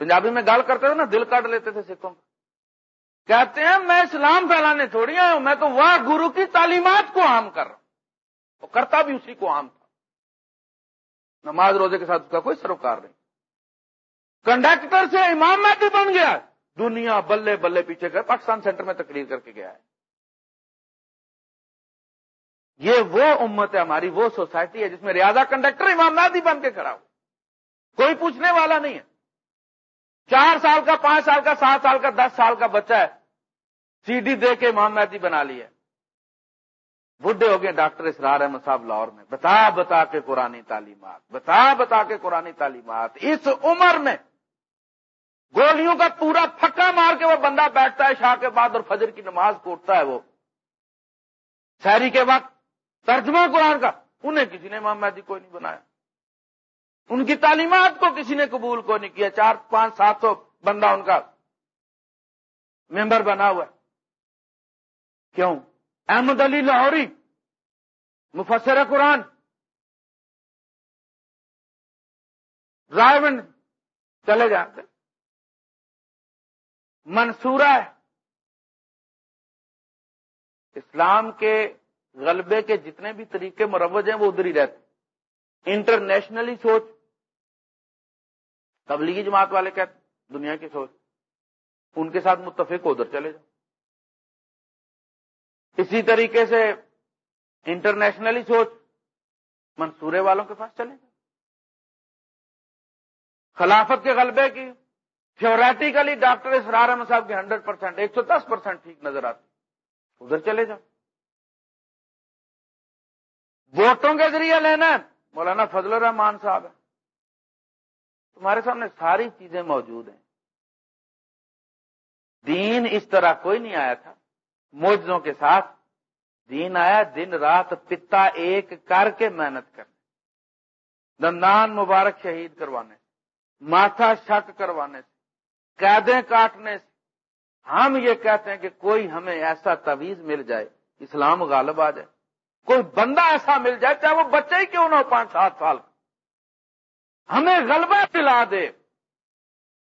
پنجابی میں گال کرتے تھے نا، دل کاٹ لیتے تھے سکھوں کا کہتے ہیں میں اسلام پھیلانے تھوڑی آیا ہوں، میں تو وہ گرو کی تعلیمات کو عام کر رہا ہوں۔ وہ کرتا بھی اسی کو عام تھا۔ نماز روزے کے ساتھ اس کا کوئی سروکار نہیں۔ کنڈکٹر سے امام مہدی بن گیا۔ دنیا بلے بلے پیچھے گئے پاکستان سینٹر میں تقریر کر کے گیا ہے۔ یہ وہ امت ہے ہماری، وہ سوسائٹی ہے جس میں ریاضہ کنڈکٹر امام مہدی بن کے کھڑا ہو۔ کوئی پوچھنے والا نہیں ہے۔ چار سال کا، پانچ سال کا، سات سال کا، دس سال کا بچہ ہے۔ سی ڈی دے کے امام مہدی بنا لی ہے۔ بڈھے ہو گئے ڈاکٹر اسرار احمد صاحب لاہور میں۔ بتا بتا کے قرآن تعلیمات، بتا بتا کے قرآن تعلیمات۔ اس عمر میں گولیوں کا پورا پھکا مار کے وہ بندہ بیٹھتا ہے، شاہ کے بعد اور فجر کی نماز کوٹتا ہے وہ۔ شہری کے وقت ترجمہ قرآن کا۔ انہیں کسی نے امام مہدی کوئی نہیں بنایا۔ ان کی تعلیمات کو کسی نے قبول کو نہیں کیا۔ چار پانچ سات سو بندہ ان کا ممبر بنا ہوا ہے۔ کیوں؟ احمد علی لاہوری، مفسر قرآن، رائے چلے جاتے منصورہ ہے۔ اسلام کے غلبے کے جتنے بھی طریقے مروج ہیں، وہ ادھر ہی رہتے انٹرنیشنلی سوچ۔ تبلیغی جماعت والے کہتے دنیا کی سوچ۔ ان کے ساتھ متفق ادھر چلے جاؤ۔ اسی طریقے سے انٹرنیشنلی سوچ منصورے والوں کے پاس چلے جاؤ خلافت کے غلبے کی تھیوریٹیکلی ڈاکٹر اسرار احمد صاحب کے ہنڈریڈ پرسینٹ ایک سو دس پرسینٹ ٹھیک نظر آتی۔ ادھر چلے جاؤ۔ ووٹوں کے ذریعے لینا مولانا فضل الرحمان صاحب ہے تمہارے سامنے ساری چیزیں موجود ہیں۔ دین اس طرح کوئی نہیں آیا تھا۔ موجوں کے ساتھ دین آیا، دن رات پتا ایک کر کے محنت کرنے، دندان مبارک شہید کروانے، ماتھا شک کروانے سے قیدیں کاٹنے سے ہم یہ کہتے ہیں کہ کوئی ہمیں ایسا تویز مل جائے، اسلام غالب آ جائے، کوئی بندہ ایسا مل جائے چاہے وہ بچے ہی کیوں نہ ہو پانچ سات سال ہمیں غلبہ دلا دے۔